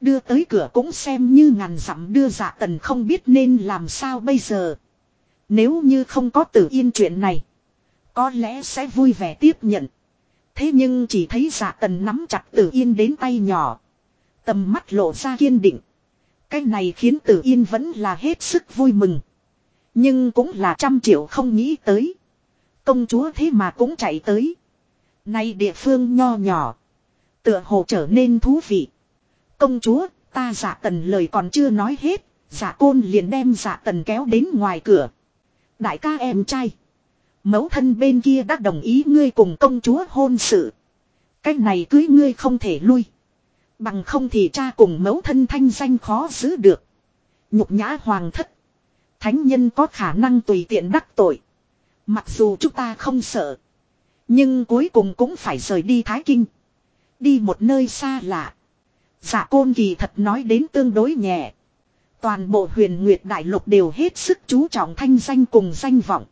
Đưa tới cửa cũng xem như ngàn dặm đưa dạ tần không biết nên làm sao bây giờ. Nếu như không có tử yên chuyện này. Có lẽ sẽ vui vẻ tiếp nhận. Thế nhưng chỉ thấy dạ tần nắm chặt tử yên đến tay nhỏ. Tầm mắt lộ ra kiên định. Cái này khiến tử yên vẫn là hết sức vui mừng. Nhưng cũng là trăm triệu không nghĩ tới. Công chúa thế mà cũng chạy tới. Nay địa phương nho nhỏ. Tựa hồ trở nên thú vị. Công chúa, ta giả tần lời còn chưa nói hết. Giả côn liền đem giả tần kéo đến ngoài cửa. Đại ca em trai. Mẫu thân bên kia đã đồng ý ngươi cùng công chúa hôn sự. Cách này cưới ngươi không thể lui. Bằng không thì cha cùng mẫu thân thanh danh khó giữ được. Nhục nhã hoàng thất. Thánh nhân có khả năng tùy tiện đắc tội. Mặc dù chúng ta không sợ. Nhưng cuối cùng cũng phải rời đi Thái Kinh. Đi một nơi xa lạ. Dạ côn kỳ thật nói đến tương đối nhẹ. Toàn bộ huyền nguyệt đại lục đều hết sức chú trọng thanh danh cùng danh vọng.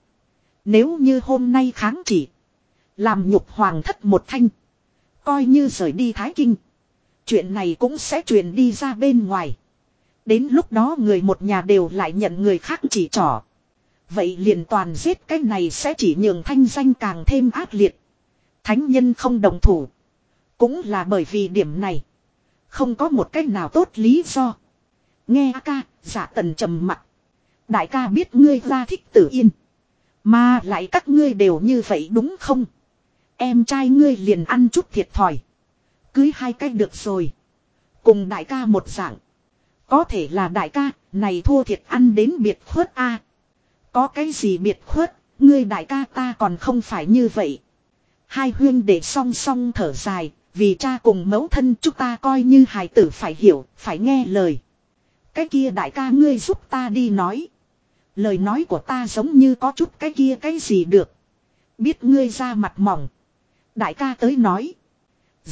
Nếu như hôm nay kháng chỉ. Làm nhục hoàng thất một thanh. Coi như rời đi Thái Kinh. Chuyện này cũng sẽ truyền đi ra bên ngoài. Đến lúc đó người một nhà đều lại nhận người khác chỉ trỏ. Vậy liền toàn giết cái này sẽ chỉ nhường thanh danh càng thêm ác liệt. Thánh nhân không đồng thủ. Cũng là bởi vì điểm này. Không có một cách nào tốt lý do. Nghe ca, giả tần trầm mặt. Đại ca biết ngươi ra thích tử yên. Mà lại các ngươi đều như vậy đúng không? Em trai ngươi liền ăn chút thiệt thòi. Cưới hai cách được rồi. Cùng đại ca một dạng. Có thể là đại ca, này thua thiệt ăn đến biệt khuất a. Có cái gì biệt khuất, ngươi đại ca ta còn không phải như vậy. Hai huyên để song song thở dài, vì cha cùng mẫu thân chúng ta coi như hài tử phải hiểu, phải nghe lời. Cái kia đại ca ngươi giúp ta đi nói. Lời nói của ta giống như có chút cái kia cái gì được. Biết ngươi ra mặt mỏng. Đại ca tới nói.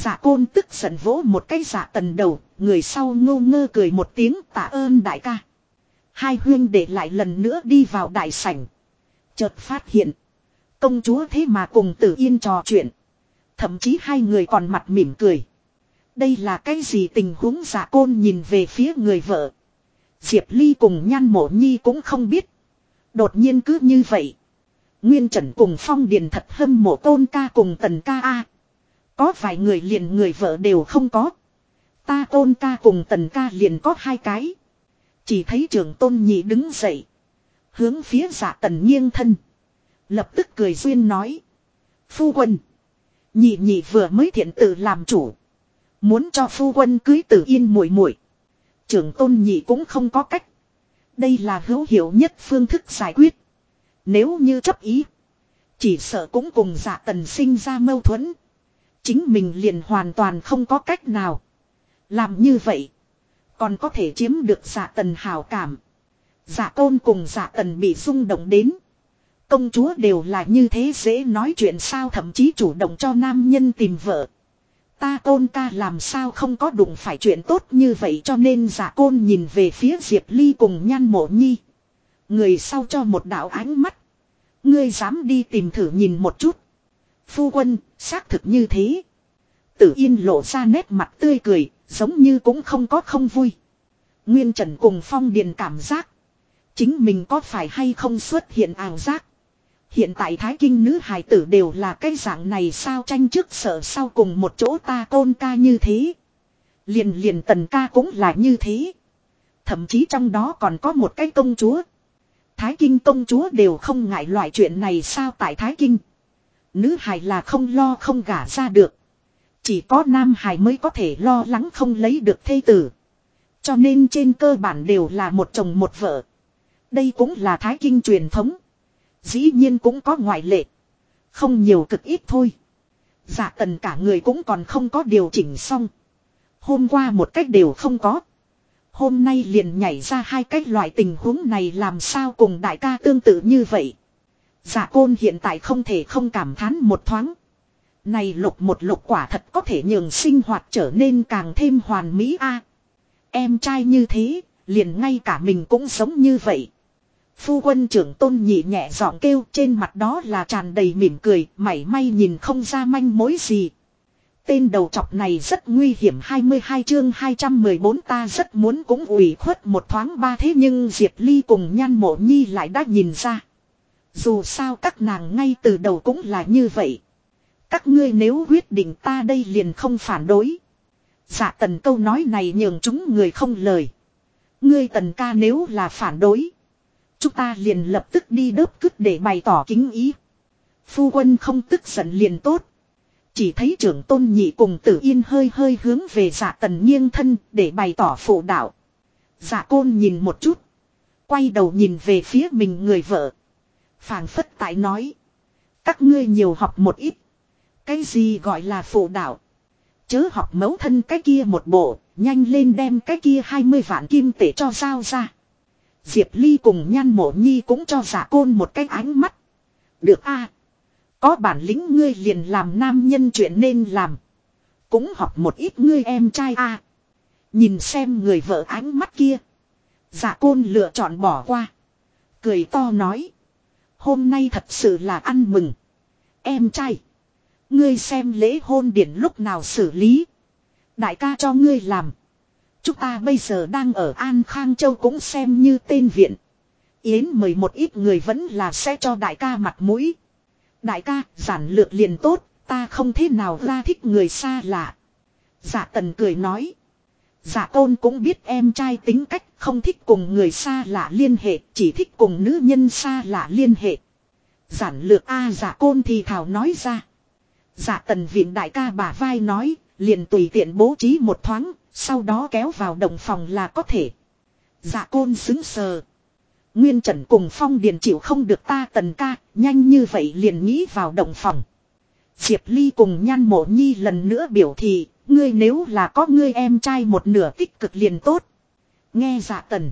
Dạ côn tức giận vỗ một cái dạ tần đầu, người sau ngô ngơ cười một tiếng tạ ơn đại ca. Hai huyên để lại lần nữa đi vào đại sảnh. Chợt phát hiện. Công chúa thế mà cùng tử yên trò chuyện. Thậm chí hai người còn mặt mỉm cười. Đây là cái gì tình huống giả côn nhìn về phía người vợ. Diệp Ly cùng nhan mộ nhi cũng không biết. Đột nhiên cứ như vậy. Nguyên Trần cùng Phong Điền thật hâm mộ tôn ca cùng tần ca A. Có vài người liền người vợ đều không có. Ta, tôn ca cùng tần ca liền có hai cái. Chỉ thấy trưởng tôn nhị đứng dậy. Hướng phía giả tần nghiêng thân. Lập tức cười duyên nói. Phu quân. Nhị nhị vừa mới thiện tử làm chủ. Muốn cho phu quân cưới tử yên muội muội Trưởng tôn nhị cũng không có cách. Đây là hữu hiệu nhất phương thức giải quyết. Nếu như chấp ý. Chỉ sợ cũng cùng dạ tần sinh ra mâu thuẫn. Chính mình liền hoàn toàn không có cách nào. Làm như vậy. Còn có thể chiếm được giả tần hào cảm. giả tôn cùng giả tần bị rung động đến. Công chúa đều là như thế dễ nói chuyện sao thậm chí chủ động cho nam nhân tìm vợ. Ta côn ca làm sao không có đụng phải chuyện tốt như vậy cho nên giả côn nhìn về phía Diệp Ly cùng nhan mộ nhi. Người sau cho một đạo ánh mắt. Ngươi dám đi tìm thử nhìn một chút. Phu quân, xác thực như thế. Tử yên lộ ra nét mặt tươi cười, giống như cũng không có không vui. Nguyên Trần cùng Phong Điền cảm giác. Chính mình có phải hay không xuất hiện ảo giác. Hiện tại thái kinh nữ hài tử đều là cái dạng này sao tranh trước sợ sau cùng một chỗ ta tôn ca như thế. Liền liền tần ca cũng là như thế. Thậm chí trong đó còn có một cái công chúa. Thái kinh công chúa đều không ngại loại chuyện này sao tại thái kinh. Nữ hài là không lo không gả ra được. Chỉ có nam hài mới có thể lo lắng không lấy được thê tử. Cho nên trên cơ bản đều là một chồng một vợ. Đây cũng là thái kinh truyền thống. Dĩ nhiên cũng có ngoại lệ. Không nhiều cực ít thôi. giả tần cả người cũng còn không có điều chỉnh xong. Hôm qua một cách đều không có. Hôm nay liền nhảy ra hai cách loại tình huống này làm sao cùng đại ca tương tự như vậy. Dạ côn hiện tại không thể không cảm thán một thoáng. Này lục một lục quả thật có thể nhường sinh hoạt trở nên càng thêm hoàn mỹ a. Em trai như thế, Liền ngay cả mình cũng sống như vậy. Phu quân trưởng tôn nhị nhẹ giọng kêu trên mặt đó là tràn đầy mỉm cười, mảy may nhìn không ra manh mối gì. Tên đầu chọc này rất nguy hiểm 22 chương 214 ta rất muốn cũng ủy khuất một thoáng ba thế nhưng Diệp Ly cùng nhan mộ nhi lại đã nhìn ra. Dù sao các nàng ngay từ đầu cũng là như vậy. Các ngươi nếu quyết định ta đây liền không phản đối. Dạ tần câu nói này nhường chúng người không lời. Ngươi tần ca nếu là phản đối. Chúng ta liền lập tức đi đớp cứt để bày tỏ kính ý. Phu quân không tức giận liền tốt. Chỉ thấy trưởng tôn nhị cùng tử yên hơi hơi hướng về dạ tần nghiêng thân để bày tỏ phụ đạo. Dạ côn nhìn một chút. Quay đầu nhìn về phía mình người vợ phảng phất tại nói. Các ngươi nhiều học một ít. Cái gì gọi là phụ đạo. Chớ học mấu thân cái kia một bộ. Nhanh lên đem cái kia 20 vạn kim tể cho sao ra. Diệp Ly cùng nhan mộ nhi cũng cho giả côn một cái ánh mắt. Được a, Có bản lĩnh ngươi liền làm nam nhân chuyện nên làm. Cũng học một ít ngươi em trai a Nhìn xem người vợ ánh mắt kia. Giả côn lựa chọn bỏ qua. Cười to nói. Hôm nay thật sự là ăn mừng. Em trai. Ngươi xem lễ hôn điển lúc nào xử lý. Đại ca cho ngươi làm. Chúng ta bây giờ đang ở An Khang Châu cũng xem như tên viện. Yến mời một ít người vẫn là sẽ cho đại ca mặt mũi. Đại ca, giản lược liền tốt, ta không thế nào ra thích người xa lạ. giả tần cười nói. Dạ tôn cũng biết em trai tính cách không thích cùng người xa lạ liên hệ, chỉ thích cùng nữ nhân xa lạ liên hệ. Giản lược A dạ côn thì thảo nói ra. Dạ tần viện đại ca bà vai nói, liền tùy tiện bố trí một thoáng, sau đó kéo vào đồng phòng là có thể. Dạ côn xứng sờ. Nguyên Trần cùng Phong Điền chịu không được ta tần ca, nhanh như vậy liền nghĩ vào đồng phòng. Diệp Ly cùng Nhan Mộ Nhi lần nữa biểu thị, ngươi nếu là có ngươi em trai một nửa tích cực liền tốt. Nghe dạ tần.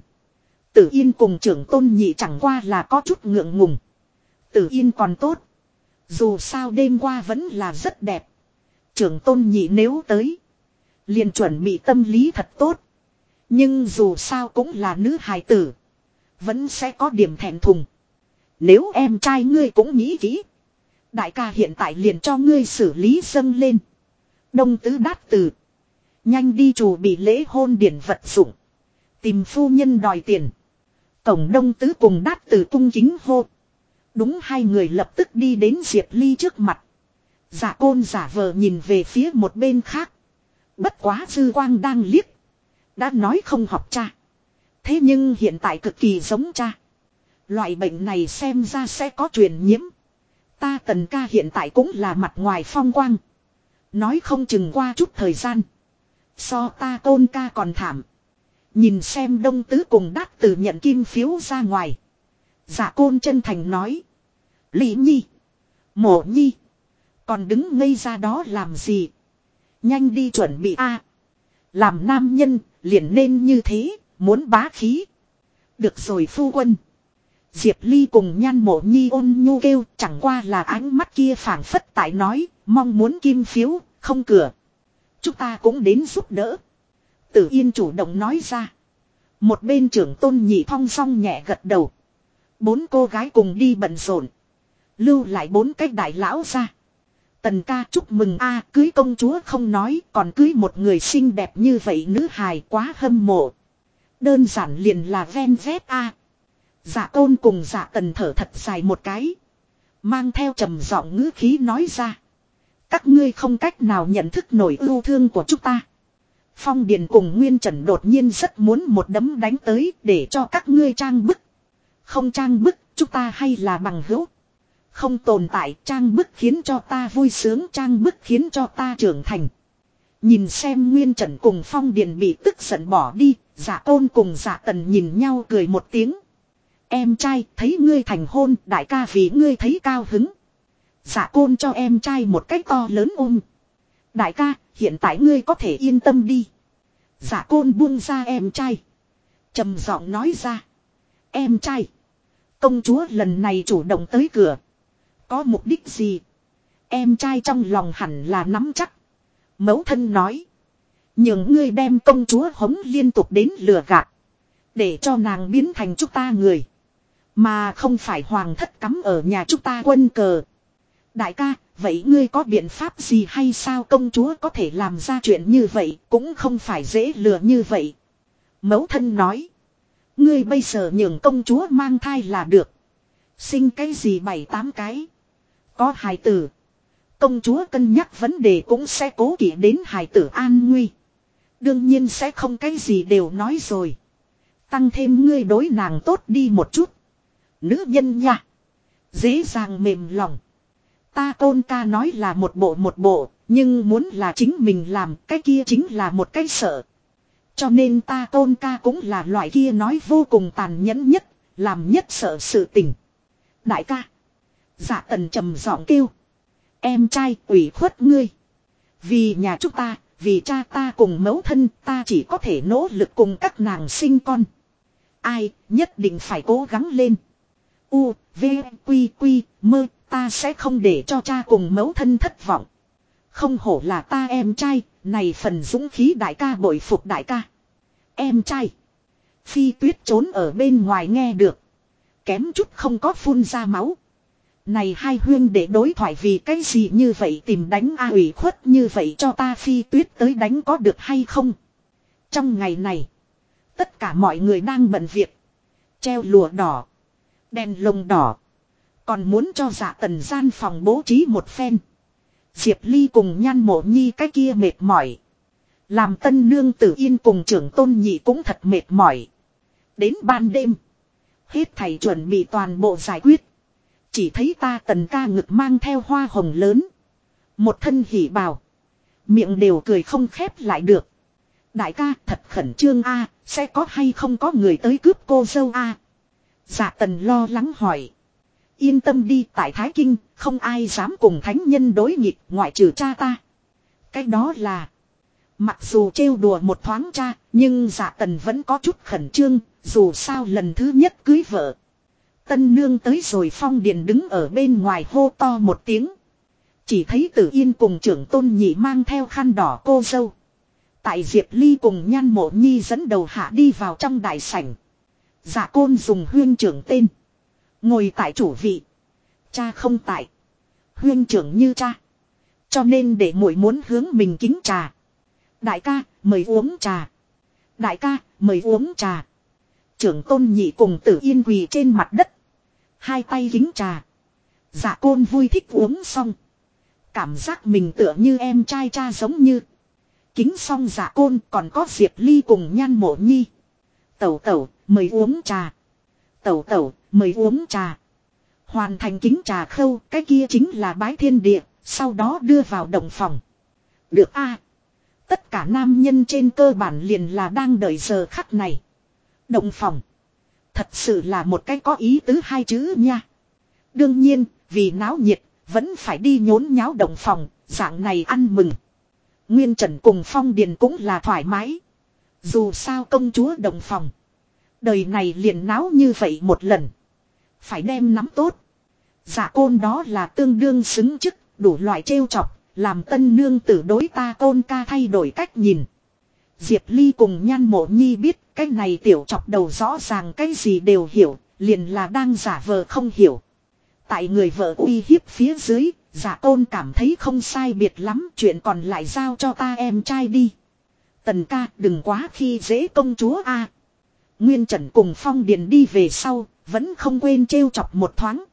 Tử Yên cùng trưởng tôn nhị chẳng qua là có chút ngượng ngùng. Tử Yên còn tốt. Dù sao đêm qua vẫn là rất đẹp. Trưởng tôn nhị nếu tới. Liền chuẩn bị tâm lý thật tốt. Nhưng dù sao cũng là nữ hài tử. Vẫn sẽ có điểm thẹn thùng. Nếu em trai ngươi cũng nghĩ kỹ. Đại ca hiện tại liền cho ngươi xử lý dâng lên. Đông tứ đát tử Nhanh đi chủ bị lễ hôn điển vật dụng. Tìm phu nhân đòi tiền. Cổng đông tứ cùng đát tử cung chính hô. Đúng hai người lập tức đi đến Diệp Ly trước mặt. Giả côn giả vờ nhìn về phía một bên khác. Bất quá dư quang đang liếc. Đã nói không học cha. Thế nhưng hiện tại cực kỳ giống cha. Loại bệnh này xem ra sẽ có truyền nhiễm. Ta tần ca hiện tại cũng là mặt ngoài phong quang. Nói không chừng qua chút thời gian. So ta tôn ca còn thảm. Nhìn xem đông tứ cùng đát từ nhận kim phiếu ra ngoài. Giả côn chân thành nói. Lý nhi. Mộ nhi. Còn đứng ngây ra đó làm gì. Nhanh đi chuẩn bị a Làm nam nhân, liền nên như thế, muốn bá khí. Được rồi phu quân. Diệp Ly cùng nhan mộ nhi ôn nhu kêu chẳng qua là ánh mắt kia phảng phất tại nói, mong muốn kim phiếu, không cửa. Chúng ta cũng đến giúp đỡ. Tử Yên chủ động nói ra. Một bên trưởng tôn nhị thong song nhẹ gật đầu. Bốn cô gái cùng đi bận rộn. Lưu lại bốn cách đại lão ra. Tần ca chúc mừng a cưới công chúa không nói còn cưới một người xinh đẹp như vậy nữ hài quá hâm mộ. Đơn giản liền là ven vét a. À. Dạ tôn cùng dạ tần thở thật dài một cái. Mang theo trầm giọng ngữ khí nói ra. Các ngươi không cách nào nhận thức nổi ưu thương của chúng ta. Phong Điền cùng Nguyên Trần đột nhiên rất muốn một đấm đánh tới để cho các ngươi trang bức. Không trang bức, chúng ta hay là bằng hữu. Không tồn tại trang bức khiến cho ta vui sướng trang bức khiến cho ta trưởng thành. Nhìn xem Nguyên Trần cùng Phong Điền bị tức giận bỏ đi, dạ giả ôn cùng giả tần nhìn nhau cười một tiếng. Em trai thấy ngươi thành hôn đại ca vì ngươi thấy cao hứng. Giả côn cho em trai một cách to lớn ôm. Đại ca, hiện tại ngươi có thể yên tâm đi. Giả côn buông ra em trai. trầm giọng nói ra. Em trai. Công chúa lần này chủ động tới cửa. Có mục đích gì? Em trai trong lòng hẳn là nắm chắc. Mẫu thân nói. Những ngươi đem công chúa hống liên tục đến lừa gạt. Để cho nàng biến thành chúng ta người. Mà không phải hoàng thất cắm ở nhà chúng ta quân cờ. Đại ca, vậy ngươi có biện pháp gì hay sao công chúa có thể làm ra chuyện như vậy cũng không phải dễ lừa như vậy. Mẫu thân nói. Ngươi bây giờ nhường công chúa mang thai là được. Sinh cái gì bảy tám cái. Có hài tử. Công chúa cân nhắc vấn đề cũng sẽ cố kỵ đến hài tử an nguy. Đương nhiên sẽ không cái gì đều nói rồi. Tăng thêm ngươi đối nàng tốt đi một chút. Nữ nhân nha. Dễ dàng mềm lòng. Ta tôn ca nói là một bộ một bộ. Nhưng muốn là chính mình làm cái kia chính là một cái sợ. Cho nên ta tôn ca cũng là loại kia nói vô cùng tàn nhẫn nhất, làm nhất sợ sự tình. Đại ca. Dạ tần trầm giọng kêu. Em trai ủy khuất ngươi. Vì nhà chúng ta, vì cha ta cùng mẫu thân ta chỉ có thể nỗ lực cùng các nàng sinh con. Ai, nhất định phải cố gắng lên. U, V, Quy, Quy, mơ, ta sẽ không để cho cha cùng mẫu thân thất vọng. Không hổ là ta em trai, này phần dũng khí đại ca bội phục đại ca. Em trai. Phi tuyết trốn ở bên ngoài nghe được. Kém chút không có phun ra máu. Này hai huyên để đối thoại vì cái gì như vậy tìm đánh a ủy khuất như vậy cho ta phi tuyết tới đánh có được hay không. Trong ngày này. Tất cả mọi người đang bận việc. Treo lùa đỏ. Đèn lồng đỏ. Còn muốn cho dạ tần gian phòng bố trí một phen. Diệp Ly cùng nhan mộ nhi cái kia mệt mỏi. Làm tân nương tử yên cùng trưởng tôn nhị cũng thật mệt mỏi. Đến ban đêm. Hết thầy chuẩn bị toàn bộ giải quyết. Chỉ thấy ta tần ca ngực mang theo hoa hồng lớn. Một thân hỉ bào. Miệng đều cười không khép lại được. Đại ca thật khẩn trương a, sẽ có hay không có người tới cướp cô dâu a Dạ tần lo lắng hỏi. Yên tâm đi tại Thái Kinh, không ai dám cùng thánh nhân đối nghịch ngoại trừ cha ta. Cái đó là. Mặc dù trêu đùa một thoáng cha, nhưng dạ tần vẫn có chút khẩn trương, dù sao lần thứ nhất cưới vợ. Tân nương tới rồi phong điền đứng ở bên ngoài hô to một tiếng. Chỉ thấy tử yên cùng trưởng tôn nhị mang theo khăn đỏ cô dâu. Tại Diệp Ly cùng nhan mộ nhi dẫn đầu hạ đi vào trong đại sảnh. Dạ côn dùng huyên trưởng tên. Ngồi tại chủ vị. Cha không tại. Huyên trưởng như cha. Cho nên để muội muốn hướng mình kính trà. Đại ca, mời uống trà. Đại ca, mời uống trà. Trưởng tôn nhị cùng tử yên quỳ trên mặt đất. Hai tay kính trà. Dạ côn vui thích uống xong. Cảm giác mình tựa như em trai cha giống như. Kính xong dạ côn còn có Diệp Ly cùng nhan mộ nhi. Tẩu tẩu, mời uống trà. Tẩu tẩu, mời uống trà. Hoàn thành kính trà khâu, cái kia chính là bái thiên địa, sau đó đưa vào đồng phòng. Được a Tất cả nam nhân trên cơ bản liền là đang đợi giờ khắc này. Động phòng. Thật sự là một cái có ý tứ hai chữ nha. Đương nhiên, vì náo nhiệt, vẫn phải đi nhốn nháo động phòng, dạng này ăn mừng. Nguyên Trần cùng Phong Điền cũng là thoải mái. Dù sao công chúa đồng phòng. Đời này liền náo như vậy một lần. Phải đem nắm tốt. Giả côn đó là tương đương xứng chức, đủ loại trêu chọc, làm tân nương tử đối ta côn ca thay đổi cách nhìn. Diệp Ly cùng nhan mộ nhi biết cái này tiểu chọc đầu rõ ràng cái gì đều hiểu, liền là đang giả vờ không hiểu. Tại người vợ uy hiếp phía dưới, giả côn cảm thấy không sai biệt lắm chuyện còn lại giao cho ta em trai đi. Tần ca đừng quá khi dễ công chúa a Nguyên Trần cùng Phong Điền đi về sau, vẫn không quên trêu chọc một thoáng.